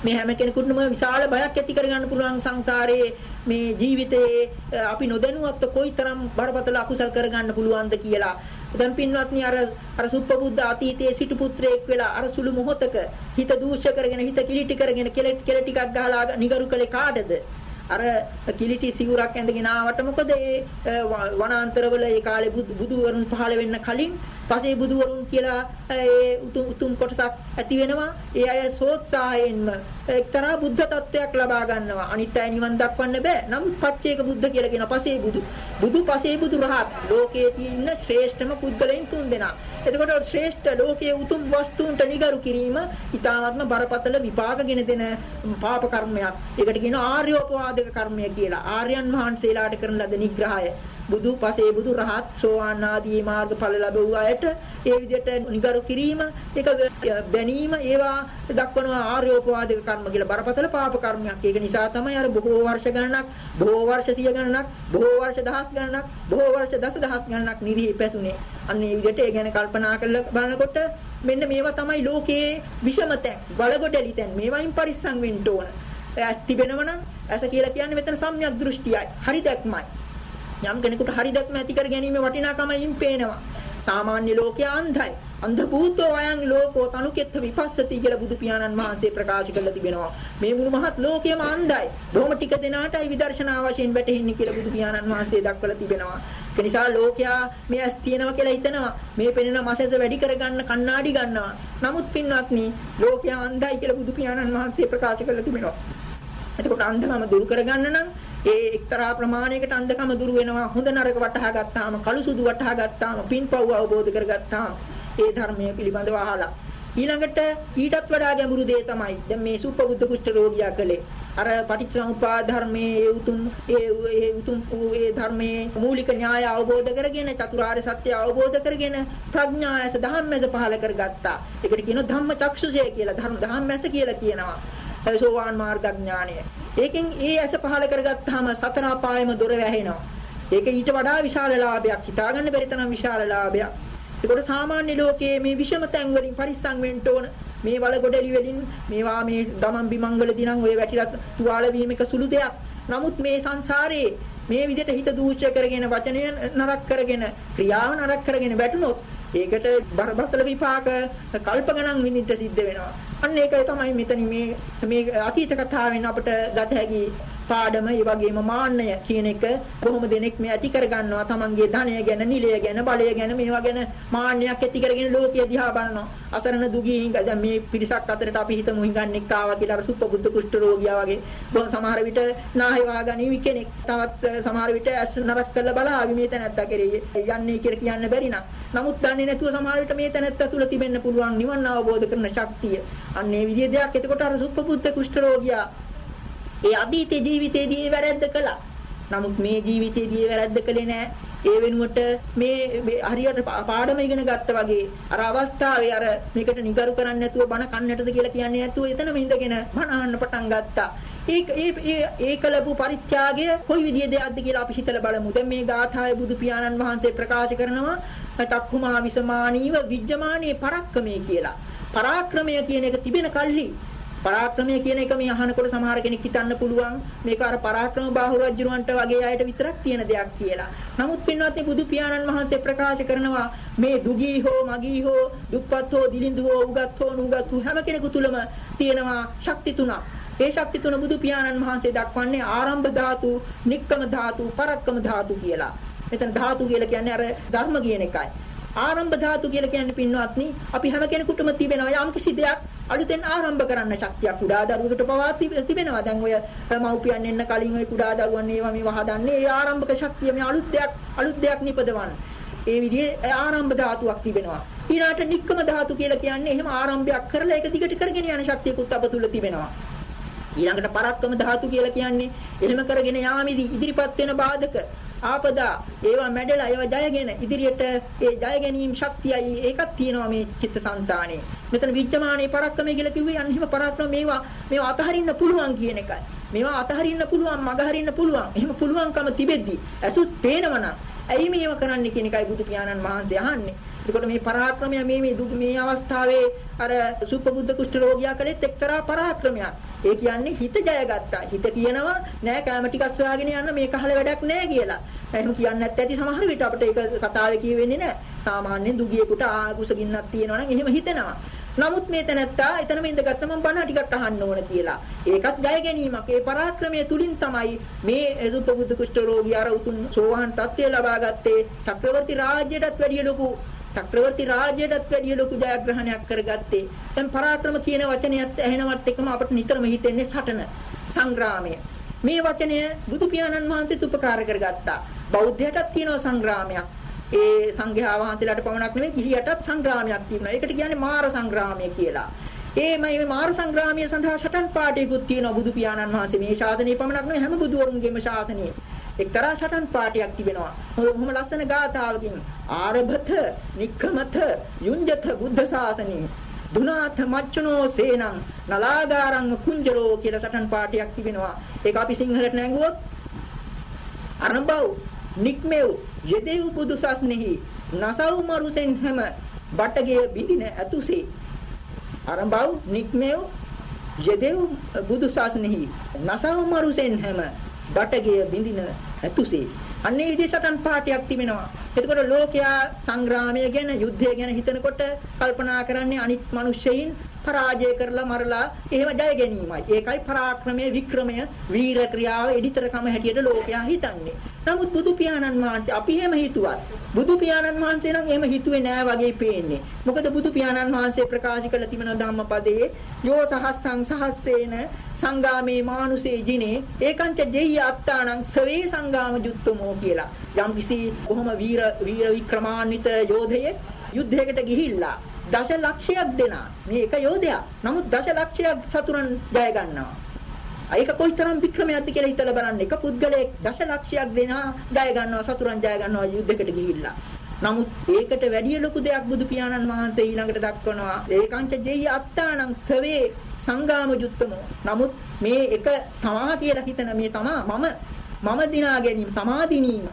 මේ හැම කෙනෙකුටම විශාල බයක් ඇති කරගන්න පුළුවන් සංසාරයේ මේ ජීවිතයේ අපි නොදැනුවත්ව කොයිතරම් බරපතල අකුසල් කරගන්න පුළුවන්ද කියලා දැන් පින්වත්නි අර අර සුප්පබුද්ධ අතීතයේ සිටු පුත්‍රයෙක් වෙලා අර සුළු මොහොතක හිත දූෂ්‍ය කරගෙන හිත කිලිටි කරගෙන කෙල ටිකක් ගහලා නිගරු කලේ කාටද? අර කිලිටි සිවුරක් ඇඳගෙන ආවට මොකද ඒ වනාන්තරවල ඒ කාලේ බුදුවරුන් පහළ වෙන්න කලින් පසේ බුදුවරුන් කියලා ඒ උතුම් උතුම් කොටසක් ඇති වෙනවා. ඒ අය සෝත්සාහයෙන්ම එක්තරා බුද්ධ තත්වයක් ලබා ගන්නවා. අනිත් අය නිවන් දක්වන්න බෑ. නමුත් පච්චේක බුද්ධ කියලා කියන පසේ බුදු බුදු පසේ බුදු රහත් ලෝකයේ තියෙන ශ්‍රේෂ්ඨම පුද්ගලයන් තුන් දෙනා. එතකොට ශ්‍රේෂ්ඨ ලෝකයේ උතුම් වස්තුන්ට නිගරු කිරීම ඊ타ත්ම බරපතල විපාකගෙන දෙන පාප කර්මයක්. ඒකට කියනවා ආර්යෝපවාදක කර්මය කියලා. ආර්යයන් වහන්සේලාට කරන ලද නිග්‍රහය. බුදු පසේ බුදු රහත් සෝවාන් ආදී මාර්ගඵල ලැබුව අයට ඒ විදිහට නිගරු කිරීම ඒක බැනීම ඒවා දක්වනවා ආර්යෝපවාදික කර්ම කියලා බරපතල පාප කර්මයක්. ඒක නිසා තමයි අර බොහෝ වර්ෂ ගණනක්, බොහෝ වර්ෂ සිය ගණනක්, බොහෝ වර්ෂ දහස් ගණනක්, බොහෝ වර්ෂ දසදහස් ගණනක් නිවිහි පැසුනේ. අන්න ඒ විදිහට ඒ ගැන කල්පනා කරලා බලනකොට මෙන්න මේවා තමයි ලෝකයේ විෂම තැන්, බලගොඩලි තැන්. මේවායින් පරිස්සම් වෙන්න ඕන. ඇස් තිබෙනවනම් ඇස කියලා කියන්නේ මෙතන සම්‍යක් දෘෂ්ටියයි. හරි දැක්මයි. යම් කෙනෙකුට හරි දැක්ම ඇති කර ගැනීම වටිනාකමයින් පේනවා. සාමාන්‍ය ලෝකයා අන්ධයි. අන්ධ භූතෝ අයං ලෝකෝ තනුකෙත්ත විපස්සති කියලා බුදු පියාණන් වහන්සේ ප්‍රකාශ කරලා තිබෙනවා. මේ මුළු මහත් ලෝකයම අන්ධයි. බොහොම ටික දෙනාටයි විදර්ශනා වශයෙන් වැටහෙන්නේ කියලා බුදු පියාණන් වහන්සේ දක්වලා තිබෙනවා. ඒ නිසා ලෝකයා මේ ඇස් තියෙනවා කියලා හිතනවා. මේ පෙනෙන මසෙස වැඩි කරගන්න කණ්ණාඩි ගන්නවා. නමුත් පින්වත්නි ලෝකයා අන්ධයි කියලා බුදු පියාණන් වහන්සේ ප්‍රකාශ කරලා තිබෙනවා. එතකොට අන්ධකම දුරු කරගන්න නම් ඒ එක්තරා ප්‍රමාණයකට අන්ධකම දුරු වෙනවා හොඳ නරක වටහා ගත්තාම කළු සුදු වටහා ගත්තාම පින්පව් අවබෝධ කරගත්තාම ඒ ධර්මයේ පිළිබඳව අහලා ඊළඟට ඊටත් වඩා ගැඹුරු දේ තමයි දැන් මේ සුප්පබුද්ධ කුෂ්ඨ රෝගියා කලේ අර පටිච්චසමුප්පාද ධර්මයේ ඒ උතුම් ඒ ඒ උතුම් ඒ ධර්මයේ මූලික න්‍යාය අවබෝධ කරගෙන චතුරාර්ය සත්‍ය අවබෝධ කරගෙන ප්‍රඥායස ධම්මස පහල කරගත්තා. ඒකට කියනවා ධම්ම චක්ෂුෂය කියලා. ධර්ම ධම්මස කියලා කියනවා. සෝවාන් මාර්ග ඥානය. ඒකෙන් ඒ ඇස පහල කරගත්තාම සතර අපායම දොර වැහෙනවා. ඒක ඊට වඩා විශාල ලාභයක්. හිතාගන්න බැරි තරම් විශාල ලාභයක්. ඒකට සාමාන්‍ය ලෝකයේ මේ විෂම තැන් වලින් පරිස්සම් වෙන්න ඕන. මේ වල ගොඩලි වලින් මේවා මේ ගමන් බිමන් වලදී නම් ඔය වැටිලා තුවාල වීම එක සුළු දෙයක්. නමුත් මේ සංසාරයේ මේ විදිහට හිත දූෂ්‍ය කරගෙන වචනය නරක කරගෙන ක්‍රියාව නරක කරගෙන වැටුනොත් ඒකට බරපතල විපාක කල්ප ගණන් විඳින්න සිද්ධ වෙනවා. අන්න ඒකයි තමයි මෙතන මේ මේ අතීත කතාවෙන් අපිට ගත හැකි පාඩම ඒ වගේම මාන්නය කියන එක බොහොම දෙනෙක් මේ ඇති කරගන්නවා. තමන්ගේ ධනය ගැන නිලය ගැන බලය ගැන මේවා ගැන මාන්නයක් ඇති කරගෙන ලෝකය දිහා බලනවා. අසරණ දුගී දැන් මේ පිරිසක් අතරට අපි හිතමු හිඟන්නෙක් ආවා කියලා අර සුප්පබුද්ධ කුෂ්ඨ රෝගියා වගේ. බොහොම සමහර විට නාහේ වාගනීවි කෙනෙක්. තවත් සමහර විට ඇස් නරක් කරලා බලාවි මේ තැනත්තා කෙරෙහි. යන්නේ කියලා කියන්න බැරි නම්. නමුත් දන්නේ නැතුව සමහර විට මේ තැනත්තා තුල තිබෙන්න පුළුවන් නිවන් අවබෝධ කරන ශක්තිය. අන්න ඒ විදිහේ දෙයක්. එතකොට අර සුප්පබුද්ධ කුෂ්ඨ රෝගියා ඒ අතීත ජීවිතයේදී ඒ වැරද්ද කළා. නමුත් මේ ජීවිතයේදී ඒ වැරද්ද කළේ නෑ. ඒ වෙනුවට මේ හරියට පාඩම ඉගෙන ගත්තා වගේ අර අවස්ථාවේ අර මේකට නිගරු කරන්නේ නැතුව බණ කන්නටද කියලා කියන්නේ නැතුව එතනම ඉඳගෙන බණ අහන්න පටන් ගත්තා. ඒ ඒ ඒ කලපු පරිත්‍යාගය කොයි විදිහේ දෙයක්ද කියලා අපි හිතලා බලමු. දැන් මේ ගාථාවේ බුදු පියාණන් වහන්සේ ප්‍රකාශ කරනවා චක්ඛුමා විසමානීව විජ්ජමානී පරක්කමේ කියලා. පරාක්‍රමය කියන එක තිබෙන කල්හි පරාක්‍රමය කියන එක මේ අහනකොට සමහර කෙනෙක් හිතන්න පුළුවන් මේක අර පරාක්‍රම බාහු රජුරවන්ට වගේ අයට විතරක් තියෙන දෙයක් කියලා. නමුත් පින්වත්නි බුදු පියාණන් වහන්සේ ප්‍රකාශ කරනවා මේ දුගී හෝ මගී හෝ දුප්පත් හෝ දිලිඳු හෝ උගත් හෝ නුගත් හෝ හැම කෙනෙකු තුලම තියෙනවා ශක්ති තුනක්. ඒ ශක්ති තුන බුදු පියාණන් වහන්සේ දක්වන්නේ ආරම්භ ධාතු, නික්කම ධාතු, පරක්කම ධාතු කියලා. මෙතන ධාතු කියලා කියන්නේ අර ධර්ම කියන එකයි. ආරම්භ ධාතු කියලා කියන්නේ පින්වත්නි අපි හැම කෙනෙකුටම තිබෙනවා යම් කිසි දෙයක් අලුතෙන් ආරම්භ කරන්න ශක්තියක් කුඩා දරුවෙකුට පවා තිබෙනවා. දැන් ඔය මව්පියන් එන්න කලින් ඔය කුඩා දරුවන් ඒවා මේවා හදන්නේ ඒ ආරම්භක ශක්තිය මේ අලුත් දෙයක් අලුත් දෙයක් නිපදවන්න. ඒ විදිහේ ආරම්භ ධාතුවක් තිබෙනවා. ඊළාට නික්කම ධාතු කියලා කියන්නේ එහෙම ආරම්භයක් කරලා ඒක දිගට කරගෙන යන ශක්තියකුත් අප තුල තිබෙනවා. ඊළඟට පරක්කම ධාතු කියලා කියන්නේ එහෙම කරගෙන යාමේදී ඉදිරිපත් වෙන බාධක ආපදා ඒවා මැඩලා ඒවා ජයගෙන ඉදිරියට ඒ ජය ගැනීම ශක්තියයි ඒකක් තියෙනවා මේ චිත්තසංතානේ. මෙතන විඥානයේ පරක්කමයි කියලා කිව්වේ අන්න එහෙම පරක්කම මේවා මේවා අතහරින්න පුළුවන් කියන එකයි. මේවා අතහරින්න පුළුවන් මග හරින්න පුළුවන්. එහෙම පුළුවන්කම තිබෙද්දි ඇසුත් පේනවනම් ඇයි මේව කරන්න කියන එකයි බුදු පියාණන් වහන්සේ අහන්නේ. එතකොට මේ පරාක්‍රමය මේ මේ මේ අවස්ථාවේ අර සුපබුද්ධ කුෂ්ඨ රෝගියා කළෙත් එක්තරා පරාක්‍රමයක්. ඒ කියන්නේ හිත ජයගත්තා. හිත කියනවා නෑ කැම ටිකක් සොයාගෙන යන්න මේක අහල වැඩක් නෑ කියලා. එහෙම කියන්නේ නැත්නම් ඇති සමහර විට අපිට ඒක කතාවේ කියවෙන්නේ නෑ. සාමාන්‍යයෙන් දුගියෙකුට ආකුසගින්නක් තියෙනවා නම් එහෙම හිතෙනවා. නමුත් මේ තැනත්තා එතනම ඉඳගත්ත මම බණ ටිකක් අහන්න ඕන කියලා. ඒකත් ජය ගැනීමක්. ඒ පරාක්‍රමය තුලින් තමයි මේ සුපබුද්ධ කුෂ්ඨ රෝගියා අර උතුම් සෝවාන් තත්ත්වය ලබා ගත්තේ. චක්‍රවර්ති රාජ්‍යයටත් වැඩිය ලොකු චක්‍රවර්ති රාජ්‍යයටත් වැඩිය ලොකු ජයග්‍රහණයක් කරගත්තේ. දැන් පරාක්‍රම කියන වචනයත් ඇහෙනවත් එකම අපිට නිතරම හිතෙන්නේ සටන, සංග්‍රාමය. මේ වචනය බුදු පියාණන් වහන්සේත් උපකාර කරගත්තා. බෞද්ධයටත් තියෙනවා සංග්‍රාමයක්. ඒ සංඝයා වහන්සේලාට පමණක් නෙවෙයි ගිහියටත් සංග්‍රාමයක් තියෙනවා. ඒකට කියන්නේ මාර සංග්‍රාමය කියලා. ඒ මේ මාර සංග්‍රාමයේ සඳහා සටන් පාඨයකුත් තියෙනවා බුදු පියාණන් වහන්සේ මේ ශාසනය පමණක් නෙවෙයි හැම බුදුවරුන්ගේම ශාසනයේ. එක්තරා සටන් පාටියක් තිබෙනවා. මොහොම ලස්සන ගාථාවකින් ආරභත, නික්කමත, යුඤ්ජත බුද්ධ ශාසනී. දුනාත මච්චනෝ සේනං නලාගාරං කුංජරෝ කියලා සටන් පාටියක් තිබෙනවා. ඒක අපි සිංහලට නැංගුවොත් අරබව් නික්මෙව් යෙදෙව් බුදු සස්නෙහි නසව් මරුසෙන් හැම බටගේ බිඳින ඇතුසේ අරබව් නික්මෙව් යෙදෙව් බුදු සස්නෙහි නසව් මරුසෙන් හැම බටගිය බිඳින ඇතුසේ අන්නේ විදිහේ සටන් පාටියක් තිබෙනවා. එතකොට ලෝකයා සංග්‍රාමය ගැන යුද්ධය ගැන හිතනකොට කල්පනා කරන්නේ අනිත් මිනිස්සෙයින් පරාජය කරලා මරලා එහෙම ජය ගැනීමයි. ඒකයි පරාක්‍රමයේ වික්‍රමය වීර ක්‍රියාව එඩිතරකම හැටියට ලෝකයා හිතන්නේ. නමුත් බුදු පියාණන් වහන්සේ අපි එහෙම හිතුවත් බුදු පියාණන් වහන්සේ නම් එහෙම හිතුවේ නෑ වගේ පේන්නේ. මොකද බුදු පියාණන් වහන්සේ ප්‍රකාශ කළ තිබෙන ධම්මපදයේ යෝ සහස්සං සහස්සේන සංගාමේ මානුසේ ජිනේ ඒකංච දෙය්‍ය අත්තානං සවේ සංගාම යුත්තමෝ කියලා. යම්කිසි බොහොම වීර වීර වික්‍රමාන්විත යෝධයෙක් යුද්ධයකට ගිහිල්ලා දශ ලක්ෂයක් දෙනා මේ එක යෝධයා. නමුත් දශ ලක්ෂයක් සතුරන් ජය ගන්නවා. ඒක කොයිතරම් වික්‍රමයක්ද කියලා හිතලා බලන්න. එක පුද්ගලයෙක් දශලක්ෂයක් දෙනා ජය ගන්නවා සතුරන් ජය ගන්නවා යුද්ධයකට ගිහිල්ලා. නමුත් ඒකට වැඩිය ලොකු දෙයක් බුදු පියාණන් වහන්සේ ඊළඟට දක්වනවා. ඒකංච ජෙය්‍ය අත්තානං සවේ සංගාම යුත්තමෝ. නමුත් මේ එක තමා කියලා හිතන මේ තමා මම මම දිනා ගැනීම තමා දිනීම.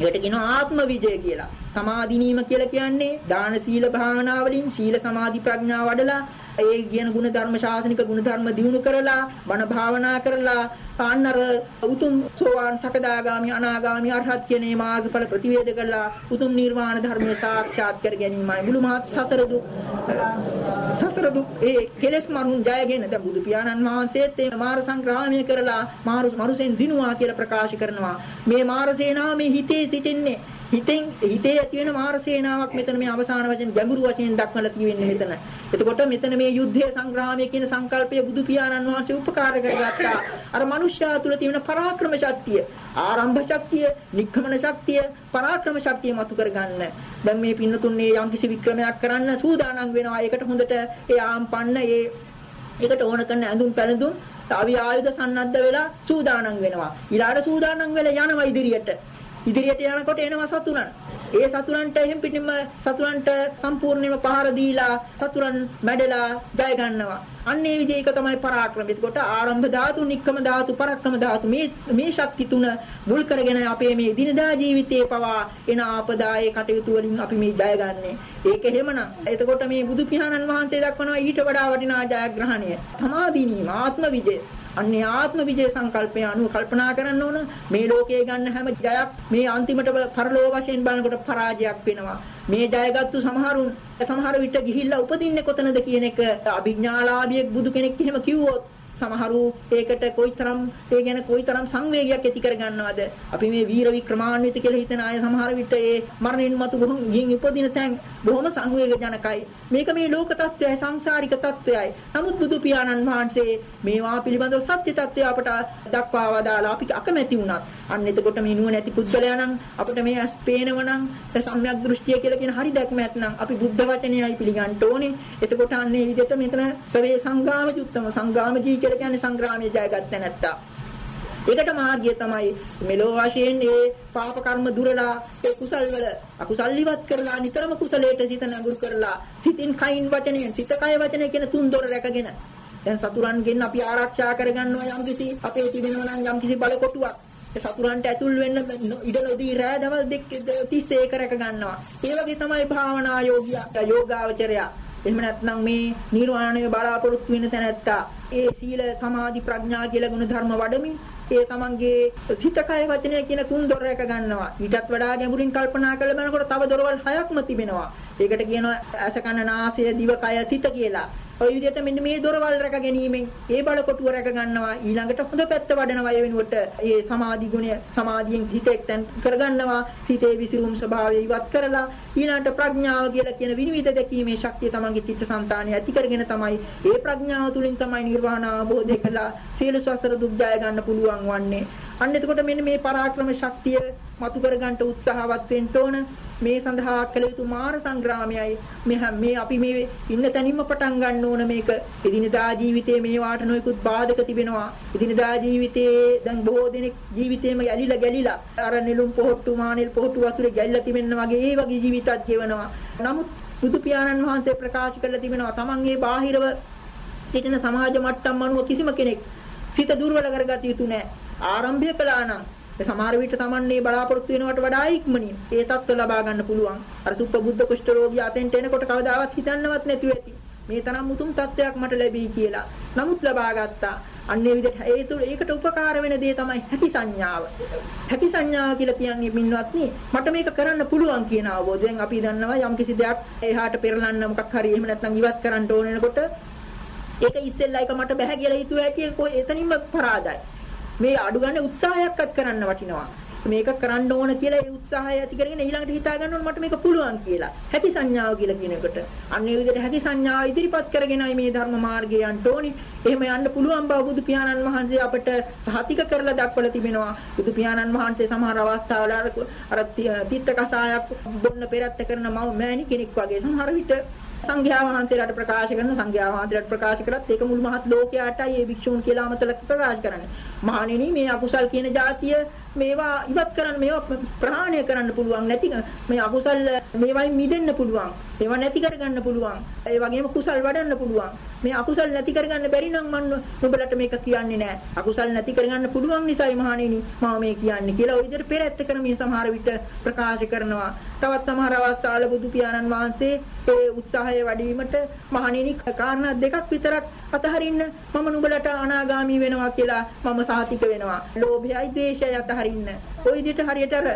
ඒකට කියනවා ආත්ම විජය කියලා. තමා දිනීම කියලා කියන්නේ දාන සීල භාවනා වලින් සීල සමාධි ප්‍රඥා වඩලා ඒ කියන ගුණ ධර්ම ශාසනික ගුණ ධර්ම දිනු කරලා බණ භාවනා කරලා ආන්නර උතුම් සෝවාන් සකදාගාමි අනාගාමි අරහත් කියන මේ මාර්ගඵල ප්‍රතිවේද කරලා උතුම් නිර්වාණ ධර්මය සාක්ෂාත් කර ගැනීමයි. මුළු මහත් සසර දුක් සසර දුක් ඒ කෙලෙස් මරුන් ජයගෙන දැන් බුදු පියාණන් වහන්සේත් මේ මාර සංග්‍රාමය කරලා මාරු මරුසෙන් දිනුවා කියලා ප්‍රකාශ කරනවා. මේ මාර සේනාව මේ හිතේ සිටින්නේ හිතෙන් හිතේ ඇති වෙන මාර සේනාවක් මෙතන මේ අවසාන වචන ගැඹුරු වශයෙන් දක්වලා තියෙන්නේ මෙතන. එතකොට මෙතන මේ යුද්ධයේ සංග්‍රාමයේ කියන සංකල්පය බුදු පියාණන් වහන්සේ උපකාර කරගත්තා. අර මනුෂ්‍යයා තුළ තියෙන පරාක්‍රම ශක්තිය, ආරම්භ ශක්තිය, නික්කමන ශක්තිය, පරාක්‍රම ශක්තිය මතු කරගන්න. දැන් මේ පින්නතුන්නේ යම්කිසි වික්‍රමයක් කරන්න සූදානම් වෙනවා. ඒකට හොඳට ඒ ආම්පන්න ඒ ඒකට ඕන කරන ඇඳුම් පැළඳුම් අවි ආයුධ සන්නද්ධ වෙලා සූදානම් වෙනවා. ඊළාට සූදානම් වෙලා යනවා ඉදිරියට. ඉදිරියට යනකොට එනවා සතුරන්. ඒ සතුරන්ට එහෙම් පිටින්ම සතුරන්ට සම්පූර්ණයෙන්ම පහර දීලා සතුරන් මැඩලා ජය ගන්නවා. අන්න ඒ විදිහේක තමයි පරාක්‍රම. එතකොට ආරම්භ ධාතු, නික්කම ධාතු, පරක්කම ධාතු මේ මේ ශක්ති තුන මුල් කරගෙන අපේ මේ දිනදා ජීවිතයේ පවා එන ආපදායේ කටයුතු වලින් අපි මේ ජය ගන්නෙ. ඒක එහෙමනම් එතකොට මේ බුදු පියාණන් වහන්සේ දක්වනවා ඊට වඩා වටිනා ජයග්‍රහණය. තමාදීනීම ආත්ම විජය අන්නේ ආත්ම විජය සංකල්පය අනුව කල්පනා කරන්න ඕන. මේ ලෝකයේ ගන්න හැම ජයක් මේ අන්තිමට පරලෝක වශයෙන් බලනකොට පරාජයක් වෙනවා. මේ ජයගත්තු සමහරුන් සමහර විට ගිහිල්ලා උපදින්නේ කොතනද කියන එක අභිඥාලාභියෙක් බුදු කෙනෙක් එහෙම කිව්වොත් සමහරු ඒකට කොයිතරම් ඒ ගැන කොයිතරම් සංවේගයක් ඇති කර ගන්නවද අපි මේ වීර වික්‍රමාන්විත කියලා හිතන අය සමහර විට ඒ මරණින් මතු බොහොම ගින් උපදින තැන් බොහොම සංවේගජනකයි. මේක මේ ලෝක තත්වයයි සංසාරික තත්වයයි නමුත් බුදු පියාණන් වහන්සේ මේවා පිළිබඳව සත්‍ය තත්වය අපට දක්වා වදාලා අපි අකමැති වුණත් අන්න එතකොට මේ නුවණ ඇති පුද්ගලයා නම් අපිට මේ ඇස් පේනව නම් සම්‍යක් දෘෂ්ටිය කියලා කියන හරි දැක්ම ඇත්නම් අපි බුද්ධ වචනයයි පිළිගන්න ඕනේ. එතකොට අන්නේ විදිහට මෙතන සවේ සංගාම යුක්තම සංගාමජී කියලා කියන්නේ සංග්‍රාමයේ ජයගත්තේ නැත්තා. ඒකට මාර්ගය තමයි මෙලෝ වශයෙන් ඒ පාප කර්ම දුරලා ඒ කුසල් වල අකුසල් ඉවත් කරලා නිතරම කුසලයට සිත නඟුරු කරලා සිතින් කයින් වචනයෙන් සිත කය වචනය කියන තුන් දොර රැකගෙන දැන් සතුරන්ගෙන් අපි ආරක්ෂා කරගන්නවා යම්කිසි අපේ තිබෙනවා නම් යම්කිසි බලකොටුවක් සතුරන්ට ඇතුල් වෙන්න ඉඩ නොදී රෑ දවල් දෙක 30 ඒක රැක ගන්නවා. ඒ වගේ තමයි භාවනා යෝගියා යෝගාවචරයා එහෙම නැත්නම් මේ නිර්වාණය බලාපොරොත්තු වෙන තැනැත්තා ඒ සීල සමාධි ප්‍රඥා කියලා ගුණ ධර්ම වඩමින් ඒ තමන්ගේ සිත කය වචනය කියන තුන් දොර රැක ගන්නවා. ඊටත් වඩා ගැඹුරින් කල්පනා කරලා බලනකොට තව දොරවල් හයක්ම තිබෙනවා. ඒකට කියනවා ඇස කන නාසය දිව කය සිත කියලා. ඔය විදිහට මෙන්න මේ දොරවල් රැක ගැනීමෙන් ඒ බල කොටුව රැක ගන්නවා. ඊළඟට හොඳ පැත්ත වඩනවා ඒ වෙනුවට ඒ සමාධි ගුණය සමාධියෙන් හිත එක්තෙන් කරගන්නවා. සිතේ විසිරුම් ස්වභාවය ඉවත් කරලා ඊළඟට ප්‍රඥාව කියලා කියන විනිවිද දැකීමේ ශක්තිය තමන්ගේ චිත්තසංතානය ඇති කරගෙන තමයි ඒ ප්‍රඥාව තුලින් තමයි නිර්වාණ අවබෝධය කළා. සියලු සසර දුක් ජය ගන්න පුළුවන් වන්නේ. අන්න එතකොට මෙන්න මේ පරාක්‍රම ශක්තිය මතු කර ගන්නට උත්සාහවත් වෙන්න ඕන. මේ සඳහා කළ යුතු මාර සංග්‍රාමයයි. මේ මේ අපි මේ ඉන්න තැනින්ම පටන් ගන්න ඕන මේක. එදිනදා ජීවිතයේ මේ වාට නොයෙකුත් බාධක තිබෙනවා. එදිනදා ජීවිතයේ දැන් බොහෝ දෙනෙක් ජීවිතේම ගැලිලා ගැලිලා අර නෙළුම් පොහට්ටු මානෙල් පොහට්ටු වතුරේ ගැලිලා තිබෙන්න වගේ ඒ වගේ ජීවිතයක් ගෙවනවා. නමුත් බුදු පියාණන් වහන්සේ ප්‍රකාශ කරලා තිබෙනවා තමන් මේ බාහිරව සිටින සමාජ මට්ටම් අනුව කිසිම කෙනෙක් සිත දුර්වල කරගත යුතු නැහැ ආරම්භය කළා නම් සමහර විට Tamanne බලාපොරොත්තු වෙනවට වඩා ඉක්මනින් ඒ தත්ත්ව ලබා ගන්න පුළුවන්. අර සුප්පබුද්ධ කුෂ්ඨ රෝගියා අතෙන්ට එනකොට කවදාවත් හිතන්නවත් නැතුව ඇති. මේ තරම් උතුම් තත්වයක් මට ලැබී කියලා. නමුත් ලබා ගත්තා. අන්නේ විදිහට ඒ තුල ඒකට උපකාර වෙන දේ තමයි හැකි සංඥාව. හැකි සංඥාව කියලා කියන්නේ මින්වත්නි මට මේක කරන්න පුළුවන් කියන අවබෝධයෙන් අපි දන්නවා යම් කිසි දෙයක් එහාට පෙරලන්න මොකක් හරි එහෙම නැත්නම් ඉවත් කරන්න ඕන වෙනකොට ඒක ඉස්සෙල්ලා එක මට බෑ කියලා හිතුව හැටි එතනින්ම පරාදයි. මේ අඩු ගන්න උත්සාහයක්වත් කරන්න වටිනවා. මේක කරන්න ඕන කියලා ඒ උත්සාහය ඇති කරගෙන ඊළඟට හිතා ගන්න ඕන මට මේක පුළුවන් කියලා. හැකි සංඥාව කියලා කියන එකට. අන්න ඒ විදිහට හැකි සංඥාව ඉදිරිපත් කරගෙනයි මේ ධර්ම මාර්ගයේ යන්න ඕනේ. එහෙම යන්න පුළුවන් බව බුදු පියාණන් වහන්සේ අපට සහතික කරලා දක්වලා තිබෙනවා. බුදු පියාණන් වහන්සේ සමහර අවස්ථාවල අර තිත්ත කසායක් බොන්න පෙරත්ත කරන මෑණි කෙනෙක් වගේ සමහර විට සංඝයා වහන්සේලාට ප්‍රකාශ කරන සංඝයා වහන්සේලාට ප්‍රකාශ කරත් ඒක මුළු මහත් ලෝකයාටයි මේ භික්ෂූන් කියලා අමතල ප්‍රකාශ කරන්නේ. මහණෙනි මේ අකුසල් කියන જાතිය මේවා ඉවත් කරන්න මේවා ප්‍රහාණය කරන්න පුළුවන් නැති මේ අකුසල් මේවායින් මිදෙන්න පුළුවන්. ඒවා නැති කරගන්න පුළුවන්. ඒ වගේම කුසල් වඩන්න පුළුවන්. මේ අකුසල් නැති කරගන්න බැරි නම් මම ඔබලට මේක කියන්නේ නැහැ අකුසල් නැති කරගන්න පුළුවන් නිසායි මහණෙනි මම මේ කියන්නේ කියලා ওই විදිහට පෙරැත්ත ක්‍රමයේ සමහර විට ප්‍රකාශ කරනවා. තවත් සමහර අවස්ථාවල බුදු පියාණන් වහන්සේ ඒ උත්සාහය වැඩිවීමට මහණෙනි කාරණා දෙකක් විතරක් අතහරින්න මම නුඹලට අනාගාමී වෙනවා කියලා මම සාතික වෙනවා. ලෝභයයි ද්වේෂයයි අතහරින්න. ওই විදිහට හරියට අර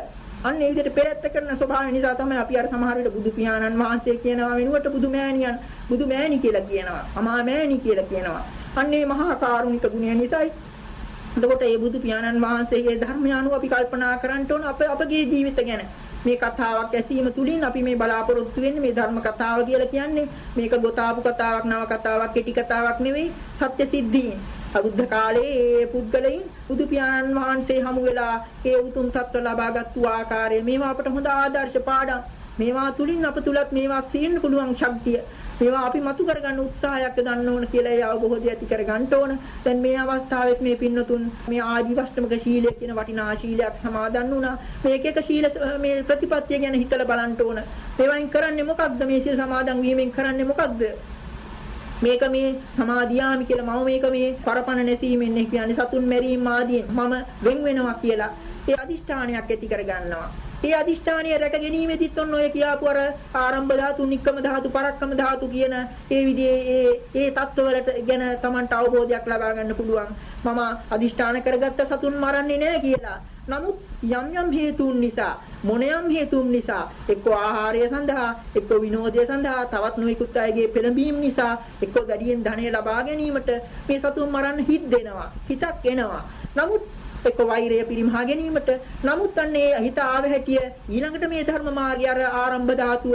අන්න ඒ විදිහට පෙරත්ත කරන ස්වභාවය නිසා තමයි අපි අර සමහර විට බුදු පියාණන් වහන්සේ කියනවා වෙනුවට බුදු මෑණියන් බුදු මෑණි කියලා කියනවා. අමා මෑණි කියලා කියනවා. අන්න ඒ මහා කාරුණික ගුණය නිසායි එතකොට මේ බුදු පියාණන් වහන්සේගේ ධර්මය අනුව අපි කල්පනා කරන්න ඕන අප අපගේ ජීවිත ගැන. මේ කතාවක් ඇසීම තුලින් අපි මේ බලාපොරොත්තු වෙන්නේ මේ ධර්ම කතාව කියලා කියන්නේ මේක ගොතාපු කතාවක් නව කතාවක් කෙටි කතාවක් නෙවෙයි සත්‍ය සිද්ධීන්. අබුද්ධ කාලයේ ඒ පුද්ගලයන් බුදු පියාණන් වහන්සේ හමු වෙලා ඒ උතුම් තත්ත්ව ලබාගත්තු ආකාරය මේවා අපට හොඳ ආදර්ශ පාඩම්. මේවා තුලින් අප තුලත් මේවා සිහින්න පුළුවන් ශක්තිය මේවා අපි මතු කරගන්න උත්සාහයක් ගන්න ඕන කියලා ඒ අවබෝධය ඇති කරගන්න ඕන. දැන් මේ අවස්ථාවෙත් මේ පින්නතුන් මේ ආජීවෂ්ටමක ශීලය කියන වටිනා ශීලයක් සමාදන් වුණා. මේක එක ශීල මේ ප්‍රතිපත්තිය ගැන හිතලා බලන්න ඕන. මේවායින් කරන්නේ මොකක්ද මේ සීල සමාදන් වීමෙන් කරන්නේ මොකක්ද? මේක මේ සමාදියාමි කියලා මම මේක මේ පරපණ නැසීමෙන් කියන්නේ සතුන් මැරීම ආදීන් මම වෙන් වෙනවා කියලා ඒ අදිෂ්ඨානයක් ඇති කරගන්නවා. ඒ අදිෂ්ඨානය රැක ගැනීමෙදිත් ඔන්න ඔය කියාපු අර ආරම්භ ධාතු, නික්කම ධාතු, පරක්කම ධාතු කියන ඒ විදිහේ ඒ ඒ தত্ত্বවලට ගැන Tamanට අවබෝධයක් ලබා ගන්න පුළුවන්. මම අදිෂ්ඨාන කරගත්ත සතුන් මරන්නේ නැහැ කියලා. නමුත් යම් යම් හේතුන් නිසා මොනයම් හේතුන් නිසා එක්ක ආහාරය සඳහා එක්ක විනෝදය සඳහා තවත් නොයෙකුත් අයගේ පෙළඹීම් නිසා එක්ක ගඩියෙන් ධනය ලබා ගැනීමට මේ සතුන් මරන්න හිත් දෙනවා හිතක් එනවා නමුත් එක්ක වෛරය පිරිමහා ගැනීමට නමුත් අන්නේ හිත ආව හැටිය ඊළඟට මේ ධර්ම මාර්ගය අර ආරම්භ ධාතුව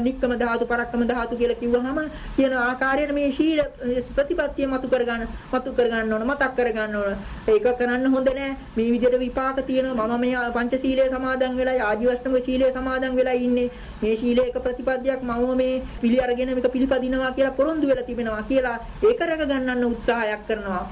නික්කම ධාතු පරක්කම ධාතු කියලා කිව්වහම කියන ආකාරයට මේ ශීල ප්‍රතිපත්තිය මතු කරගන්න මතු කරගන්න ඕන මතක් කරගන්න ඕන. ඒක කරන්න හොඳ නෑ. මේ විදිහට විපාක තියෙනවා. මම මේ පංචශීලයේ සමාදන් වෙලා ආජීවශ්‍රම ශීලයේ සමාදන් වෙලා ඉන්නේ. මේ ශීලයේ එක ප්‍රතිපත්තියක් මම මේ පිළි අරගෙන මේක පිළිපදිනවා කියලා පොරොන්දු වෙලා තිබෙනවා කියලා ඒක රැක ගන්නන්න උත්සාහයක් කරනවා.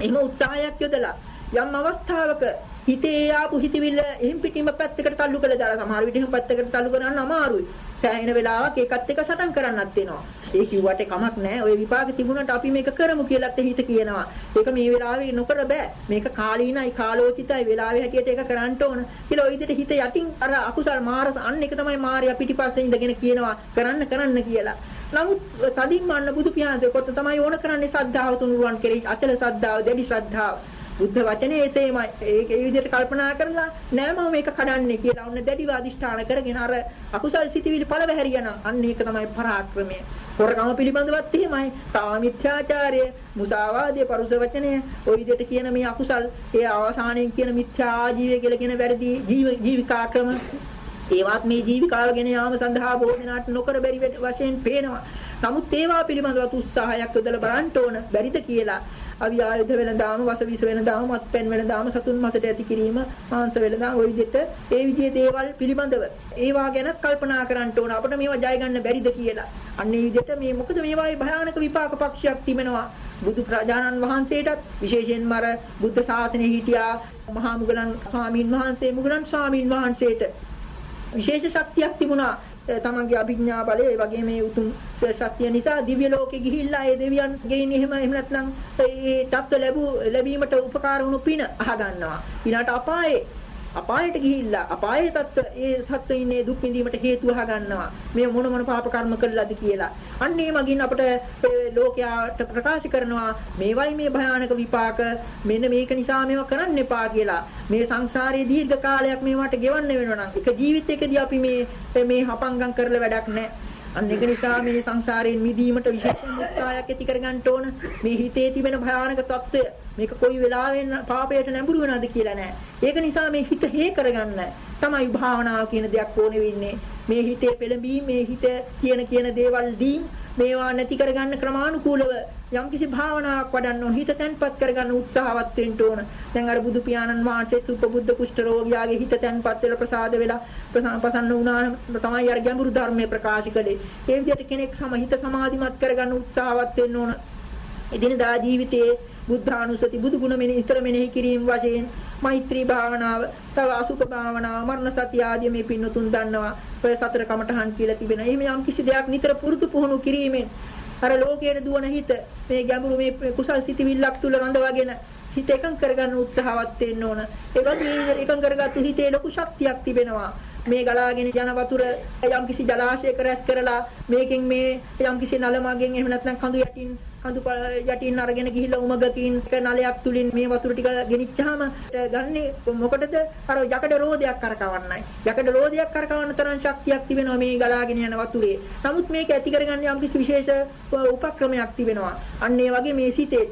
එහෙම උත්සාහයක් යොදලා යම් අවස්ථාවක හිතේ ආපු හිතවිල්ල එහින් පිටින්ම පැත්තකට තල්ලු කළා දාලා සමහර විට එහෙම පැත්තකට තල්ලු කරන්න අමාරුයි. සෑහෙන වෙලාවක් ඒකත් එක්ක සටන් කරන්නත් වෙනවා. ඒ කිව්වට කමක් නැහැ. ওই විපාක තිබුණාට අපි මේක කරමු කියලාත් හිත කියනවා. ඒක මේ වෙලාවේ නොකර බෑ. මේක කාලීනයි කාලෝචිතයි වෙලාවේ හැටියට ඒක කරන්න ඕන. කියලා ওই විදිහට හිත යටින් අර අකුසල් මාරස අන්න එක තමයි මාර්යා පිටිපස්සේ ඉඳගෙන කියනවා කරන්න කරන්න කියලා. නමුත් තදින්ම අන්න බුදු පියාණන් කොට තමයි ඕන කරන්නේ ශ්‍රද්ධාව තුනුරුවන් කෙරෙහි අචල ශ්‍රද්ධාව, දැඩි ශ්‍රද්ධාව. බුද්ධ වචනේ එසේමයි. ඒක ඒ විදිහට කල්පනා කරලා නෑ මම මේක කඩන්නේ කියලා ඔන්න දැඩිව අදිෂ්ඨාන කරගෙන අර අකුසල් සිටිවිලි පළවැහැරියනම් අන්න ඒක තමයි පරාක්‍රමය. හොරකම පිළිබඳවත් එහෙමයි. කාමිත්‍යාචාරය, මුසාවාදය, පරුස වචනය ওই විදිහට කියන මේ අකුසල් ඒ අවසානයේ කියන මිත්‍යා ආජීවය කියලා කියන වැරදි ජීවිකා ක්‍රම ඒවත් මේ ජීවිකාව ගෙන යාම සඳහා බොහෝ දෙනාට නොකර බැරි වශයෙන් පේනවා. නමුත් ඒවා පිළිබඳව උත්සාහයක් යොදලා බලන්න ඕන බැරිද කියලා අවි ආයුධ වෙනදාම වසවිස වෙනදාම මත්පැන් වෙනදාම සතුන් මසට ඇති කිරීම මාංශ වෙනදාම ওই විදිහට ඒ විදිහේ දේවල් පිළිබඳව. ඒවා ගැන කල්පනා කරන්න ඕන. අපිට මේවා ජය ගන්න බැරිද කියලා. අන්න ඒ විදිහට මේ මොකද මේවායේ භයානක විපාක පක්ෂයක් තිබෙනවා. බුදු ප්‍රජානන් වහන්සේටත් විශේෂයෙන්ම අර බුද්ධ ශාසනයේ හිටියා. මහා මුගලන් ස්වාමීන් වහන්සේ මුගලන් ස්වාමීන් වහන්සේට විශේෂ ශක්තියක් තිබුණා. තමන්ගේ අභිඥා බලය ඒ වගේ මේ උතුම් ශක්තිය නිසා දිව්‍ය ලෝකෙ ගිහිල්ලා ඒ දෙවියන් ගෙයින් එහෙම එහෙම නැත්නම් ඒ தත්ත්ව ලැබු ලැබීමට උපකාර වුණු පින අහගන්නවා. ඊළාට අපායේ අපායට ගිහිල්ලා අපායේ තත්ත්ව ඒ සත්ත්ව ඉන්නේ දුක් විඳීමට හේතු ගන්නවා මේ මොන මොන පාප කර්ම කළාද කියලා. අන්න ඒ මගින් අපට ලෝකයාට ප්‍රකාශ කරනවා මේවයි මේ භයානක විපාක මෙන්න මේක නිසා මේවා කරන්න එපා කියලා. මේ සංසාරයේ දීර්ඝ කාලයක් මේවට ගෙවන්න වෙනවා නම් එක ජීවිතයකදී අපි මේ මේ හපංගම් කරලා වැඩක් නැහැ. අන්න ඒක නිසා මේ සංසාරයෙන් මිදීමට විශේෂ උත්සාහයක් ඇති කරගන්න ඕන. මේ හිතේ තිබෙන භයානක తত্ত্বය මේක කොයි වෙලාවෙන් පාපයට නැඹුරු වෙනවද කියලා නෑ. ඒක නිසා මේ හිත හේ කරගන්න තමයි භාවනාව කියන දෙයක් ඕනේ වෙන්නේ. මේ හිතේ පෙළඹීම, මේ හිත කියන කියන දේවල් දීම් මේවා නැති කරගන්න ක්‍රමානුකූලව යම්කිසි භාවනාවක් වඩන්න ඕන. හිත තැන්පත් කරගන්න උත්සාහවත් වෙන්න ඕන. දැන් අර බුදු පියාණන් වහන්සේ සුපබුද්ධ කුෂ්ඨ රෝගියාගේ හිත තැන්පත් වෙලා ප්‍රසාද වෙලා ප්‍රසන්න වුණා තමයි අර ගැඹුරු ධර්මයේ ප්‍රකාශ කළේ. ඒ විදිහට කෙනෙක් සම හිත සමාධිමත් කරගන්න උත්සාහවත් වෙන්න ඕන. එදිනදා ජීවිතයේ බුද්ධානුසති බුදු ගුණ මෙනෙහි ඉතර මෙනෙහි කිරීම වශයෙන් මෛත්‍රී භාවනාව, තව අසුභ භාවනාව, මරණ සතිය ආදී මේ පින්නතුන් දන්නවා. ඔය සතර කමඨහන් කියලා තිබෙන. එහෙම යම් කිසි දෙයක් නිතර පුරුදු පුහුණු කිරීමෙන් අර ලෝකයේ දුවන හිත මේ ගැඹුරු මේ කුසල් සිතිවිල්ලක් තුල රඳවාගෙන හිත එකඟ කරගන්න උත්සාහවත් වෙන්න ඕන. ඒ වගේ එකඟ කරගත්තු හිතේ ලොකු ශක්තියක් තිබෙනවා. මේ ගලාගෙන යන වතුර යම්කිසි ජලාශයක රැස් කරලා මේකෙන් මේ යම්කිසි නලමගෙන් එහෙම නැත්නම් කඳු යටින් කඳු යටින් අරගෙන ගිහිල්ලා උමගකින් නලයක් තුලින් මේ වතුර ටික ගෙනිච්චාම ගන්නේ මොකටද? අර යකඩ රෝදයක් කරකවන්නයි යකඩ රෝදයක් කරකවන්න තරම් ශක්තියක් තිබෙනවා මේ ගලාගෙන යන වතුරේ. නමුත් මේක ඇති කරගන්න යම්කිසි විශේෂ උපක්‍රමයක් තිබෙනවා. අන්න ඒ වගේ මේ සිතේ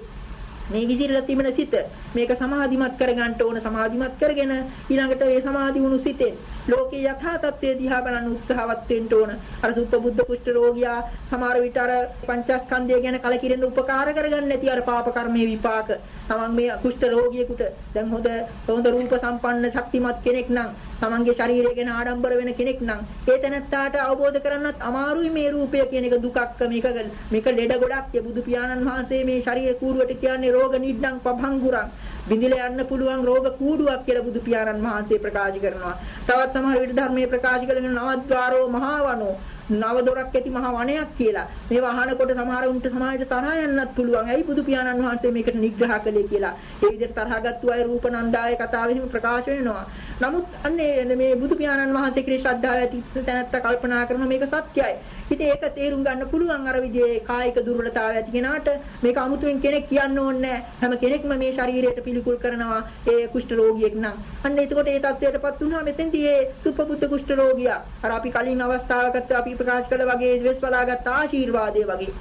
මේ විදිහට තිබෙන සිත. මේක සමාධිමත් කරගන්න ඕන සමාධිමත් කරගෙන ඊළඟට ඒ සමාධි වුණු සිතෙන් ලෝකේ යථා තත්ත්වය දිහා බලන්න උත්සාහවත් වෙන්න ඕන. අර සුප්පබුද්ධ කුෂ්ඨ රෝගියා සමහර විට අර පංචස්කන්ධය ගැන කලකිරෙන්න උපකාර කරගන්න නැති අර පාප කර්මයේ විපාක. තමන් මේ කුෂ්ඨ රෝගියෙකුට දැන් හොඳ හොඳ රූප සම්පන්න ශක්තිමත් කෙනෙක් නම් තමන්ගේ ශරීරය ගැන ආඩම්බර වෙන කෙනෙක් නම් ඒ තැනත්තාට අවබෝධ කරගන්නත් අමාරුයි මේ රූපය කියන එක දුකක් මේක මේක ලෙඩ ගොඩක්. බුදු පියාණන් වහන්සේ මේ ශරීර කූඩුවට කියන්නේ රෝග නිඩ්ඩං පභංගුරං බිඳිලා යන්න පුළුවන් රෝග කූඩුවක් කියලා බුදු පියාණන් වහන්සේ ප්‍රකාශ කරනවා. තවත් සමහර විට ධර්මයේ ප්‍රකාශ කරන නවද්වාරෝ මහවනෝ නව දොරක් ඇති මහ වනයක් කියලා. මේ වහනකොට සමහර උන්ට සමාජයට තරහ යන්නත් පුළුවන්. ඇයි බුදු පියාණන් වහන්සේ මේකට නිග්‍රහ කළේ කියලා. ඒ විදිහට තරහගත්තු අය රූපනන්දාය කතාවෙහිම ප්‍රකාශ වෙනවා. නමුත් අන්නේ මේ බුදු පියාණන් වහන්සේ කෙරෙහි ශ්‍රද්ධාව ඇති තැනත්ත කල්පනා කරන මේක සත්‍යයි. ඉතින් ඒක තේරුම් ගන්න පුළුවන් අර විදිහේ කායික දුර්වලතාවය ඇති කෙනාට මේක 아무තුවෙන් කෙනෙක් කියන්න ඕනේ හැම කෙනෙක්ම මේ ශරීරයට පිළිකුල් කරනවා ඒ කුෂ්ඨ රෝගියෙක් නම්. අන්න එතකොට ඒ තත්ත්වයටපත් වුණා මෙතෙන්දී ඒ සුපබුද්ධ කුෂ්ඨ රෝගියා අර අපි කලින් අවස්ථාවකට අපි ප්‍රකාශ කළ වගේ ද්වේෂ බලාගත් ආශිර්වාදයේ වගේ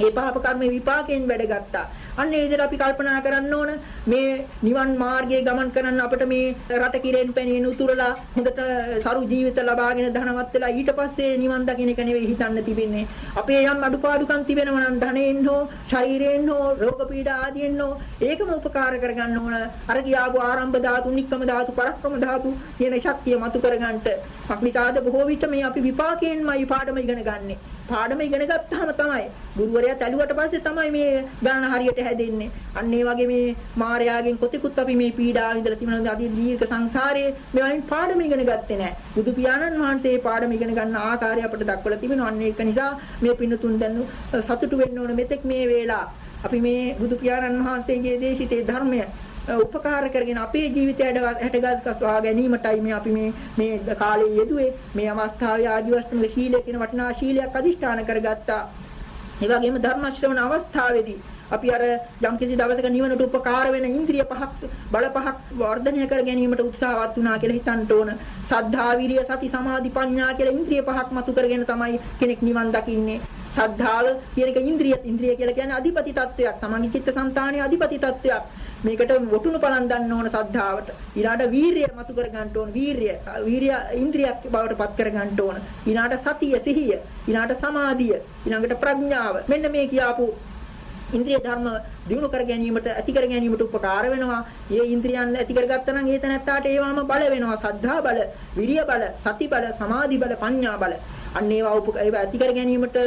ඒ පාප කර්ම විපාකයෙන් වැඩගත්තා. අන්න ඒ විදිහට අපි කල්පනා කරන්න ඕන මේ නිවන් මාර්ගයේ ගමන් කරන්න අපිට මේ රට කිරෙන් පැනින උතුරලා හොඳට සරු ජීවිත ලබාගෙන ධනවත් වෙලා ඊට පස්සේ නිවන් දකින්න එක නෙවෙයි හිතන්න තිබෙන්නේ. අපේ යම් අඩුපාඩුකම් තිබෙනවා නම් ධනෙන් හෝ ශරීරයෙන් හෝ රෝග පීඩා ආදියෙන් හෝ ඒකම උපකාර කරගන්න ඕන. අර කියාපු ආරම්භ ධාතු, නික්කම ධාතු, පරක්කම ධාතු කියන ශක්තිය මතු කරගන්නට. අපිටාද බොහෝ විට මේ අපි විපාකයෙන්මයි පාඩම ඉගෙන ගන්නෙ. පාඩම ඉගෙන ගත්තාම තමයි ගුරුවරයා තැළුවට පස්සේ තමයි මේ ගණන හරියට හැදෙන්නේ. අන්න ඒ වගේ මේ මායාවෙන් කොතිකුත් අපි මේ පීඩාව ඉඳලා තිබුණා අදී දීර්ඝ සංසාරයේ මේවායින් පාඩම ඉගෙන ගත්තේ නැහැ. බුදු පියාණන් වහන්සේ පාඩම ඉගෙන ගන්න ආකාරය අපිට දක්වලා තිබෙනවා. අන්න ඒක නිසා මේ පින්නතුන් දැන් සතුටු වෙන්න ඕන මෙතෙක් මේ වේලා අපි මේ බුදු පියාණන් වහන්සේගේ දේශිතේ ධර්මය උපකාර කරගෙන අපේ ජීවිතයට හැටගස්කස් වා ගැනීමටයි මේ අපි මේ මේ කාලේ යෙදුවේ මේ අවස්ථාවේ ආදිවස්තුගේ ශීලයේ කියන වටිනා ශීලයක් අදිෂ්ඨාන කරගත්තා. ඒ වගේම ධර්ම ශ්‍රවණ අවස්ථාවේදී අපි අර යම්කිසි දවසක නිවනට උපකාර වෙන ඉන්ද්‍රිය පහක් බල පහක් වර්ධනය කර ගැනීමට උත්සාහවත් වුණා කියලා හිතන්න ඕන. සද්ධා, විරිය, සති, සමාධි, ප්‍රඥා කියලා ඉන්ද්‍රිය පහක් මතු කරගෙන තමයි කෙනෙක් නිවන් දකින්නේ. ශ්‍රද්ධාව කියන එක ඉන්ද්‍රිය ඉන්ද්‍රිය කියලා කියන්නේ අධිපති තත්වයක්. තමන්ගේ චිත්තසංතානයේ අධිපති තත්වයක්. මේකට වටුණු පලන් දන්න ඕන සද්ධාවට. ඊළාට වීරිය මතු කර ගන්න ඕන. වීරිය වීරිය ඉන්ද්‍රියක් බවට පත් කර ගන්න ඕන. ඊළාට සතිය සිහිය. ඊළාට සමාධිය. ඊළඟට ප්‍රඥාව. මෙන්න මේ කියාපු ඉන්ද්‍රිය ධර්ම දිනු කර ගැනීමට ඇති කර ගැනීමට උපකාර වෙනවා. මේ ඉන්ද්‍රියන් ඇති කරගත්තා නම් ඒ තැනත්තාට ඒවාම බල වෙනවා. සද්ධා බල, විරිය බල, සති බල, සමාධි බල, පඤ්ඤා බල. අන්න ඒවා ඒවා ඇති කර ගැනීමට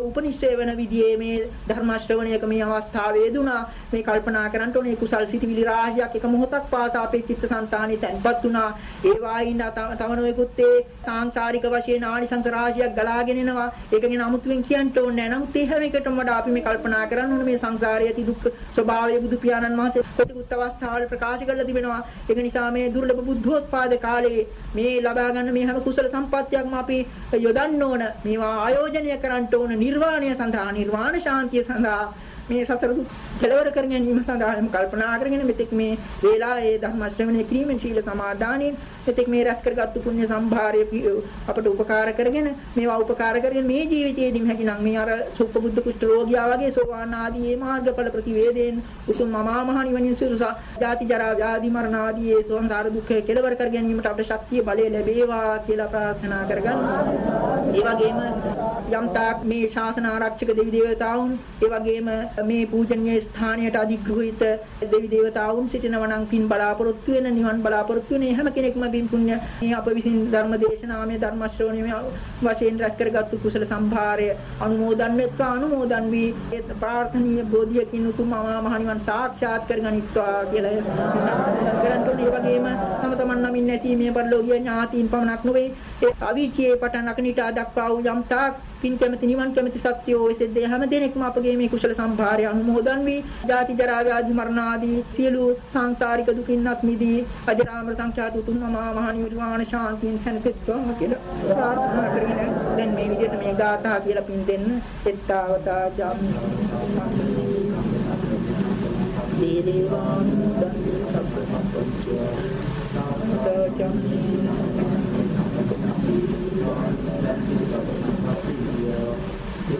උපනිශ්‍රය වෙන විදිහේ මේ ධර්ම ශ්‍රවණයක මේ අවස්ථාවේ යෙදුනා. මේ කල්පනා කරන්න ඕනේ කුසල් සිටිවිලි රාජ්‍යයක් එක මොහොතක් පාසා අපේ චිත්තසංතානෙ තැන්පත් වුණා. ඒ වායින් තව නොයෙකුත් ඒ සාංශාරික වශයෙන් ආනිසංස රාජ්‍යයක් ගලාගෙන එනවා. ඒක ගැන අමුතුවෙන් කියන්න ඕනේ නැහැ. නමුත් ඒ හැම එකටම වඩා අපි මේ කල්පනා කරන්න ඕනේ මේ සංසාරයේ ඇති දුක් ස්වභාවය බුදු පියාණන් වහන්සේ කොටිකුත් අවස්ථාවල ප්‍රකාශ කරලා තිබෙනවා. ඒක නිසා මේ දුර්ලභ බුද්ධෝත්පාද කාලයේ මේ ලබා ගන්න මේ හැම කුසල සම්පත්තියක්ම අපි යොදන්න ඕන. මේවා ආයෝජනය කරන්න ඕන නිර්වාණය සඳහා නිර්වාණ ශාන්තිය සඳහා මේ සසර දුක් කෙලවර කර ගැනීම සඳහාම කල්පනා කරගෙන මෙතෙක් මේ වේලාවේ ධර්ම ශ්‍රවණය කිරීමෙන් සීල සමාදානයෙන් මෙතෙක් මේ රැස් කරගත්තු පුණ්‍ය සම්භාරය අපට උපකාර කරගෙන මේවා උපකාර කරගෙන මේ ජීවිතයේදීම හැකිනම් මේ අර සුප්පබුද්ධ කුෂ්ඨ රෝගියා වගේ සෝවාන් ආදී මේ මාර්ගඵල ප්‍රතිවේදයෙන් උතුම් මමා මහ නිවනින් සිරුසා ජාති ජරා ව්‍යාධි මරණ ආදී ඒ සංසාර දුක්ඛ කෙලවර කර ගැනීමට අපට ශක්තිය බලය ලැබේවා කියලා ප්‍රාර්ථනා කරගන්න. ඒ වගේම යම් තාක් මේ ශාසන ආරක්ෂක දෙවි දේවතාවුන් ඒ වගේම මේ පූජනීය ස්ථානයට අධිග්‍රහිත දෙවි දේවතාවුන් සිටිනවා නම් පින් බලාපොරොත්තු වෙන නිවන් බලාපොරොත්තු වෙන හැම කෙනෙක්ම පින් පුණ්‍ය මේ අප විසින් ධර්ම දේශනාමය ධර්ම ශ්‍රවණය වශයෙන් රැස් කරගත්තු කුසල සම්භාරය අනුමෝදන් වෙත්වා අනුමෝදන් වී ඒ ප්‍රාර්ථනීය බෝධියකින් උතුම් අමා මහ නිවන් සාක්ෂාත් කරගනිත්වා කියලා කරන්ට ඒ වගේම තම තමන් නමින් නැසීමේ පරිලෝකීය ඥාතීන් පමණක් නොවේ. ඒ අවීචියේ පටන් අකනිට දක්වා වූ යම් තාක් පින් කැමති නිවන් කැමති සත්‍යෝ වෙසෙද්දී හැම දිනෙකම අපගේ මේ කුසල සම්භාරය අනුමෝදන් වී ජාති ජරා ව්‍යාධි මරණ ආදී සියලු සංසාරික දුකින්වත් මිදී අජරාමර සංඛ්‍යාත උතුම් මහා මහ නිර්වාණ ශාන්තියෙන් සැනසෙත්වා කියලා ප්‍රාර්ථනා කරගෙන දැන් මේ විදිහට මේ ගාථා කියලා පින් දෙන්න. එත්තාවතා ජාමි. දේවානුදන් සබ්බ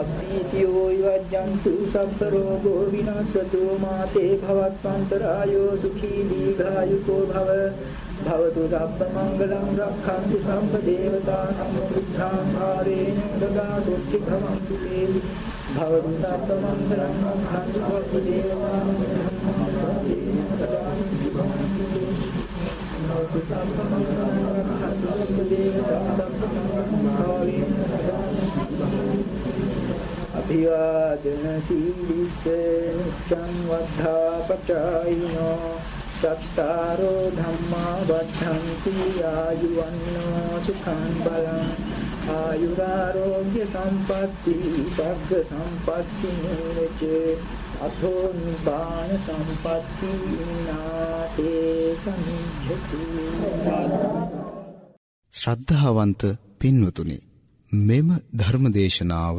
සබ්බීතියෝ විවජ්ජන්තු සබ්බ රෝගෝ විනාශතු මාතේ භවත්වන්තරායෝ සුඛී දීඝායුකෝ භව. භවතු සබ්බ මංගලං රක්ඛන්තු සම්ප දේවතා සම්බුද්ධාං ආරේණ දදා සුච්චි භවන්තු තේ භවතු සබ්බ මංගලං රක්ඛන්තු සම්ප දේවතා භවතු සබ්බ මංගලං රක්ඛන්තු සම්ප දේවතා සම්ප සම්බුද්ධාං අභිවාදන සීලිස නිච්ඡං වද්ධා පචායිනෝ සත්තාරෝ ධම්මා වද්ධන්ති ආයුවන්නෝ සුඛං බලං ආයුරාෝග්‍ය සම්පatti සග්ග සම්පatti නේච අතෝ නිපාන සම්පatti නාතේ සමිච්ඡති
ශ්‍රද්ධාවන්ත පින්වතුනි මෙම ධර්මදේශනාව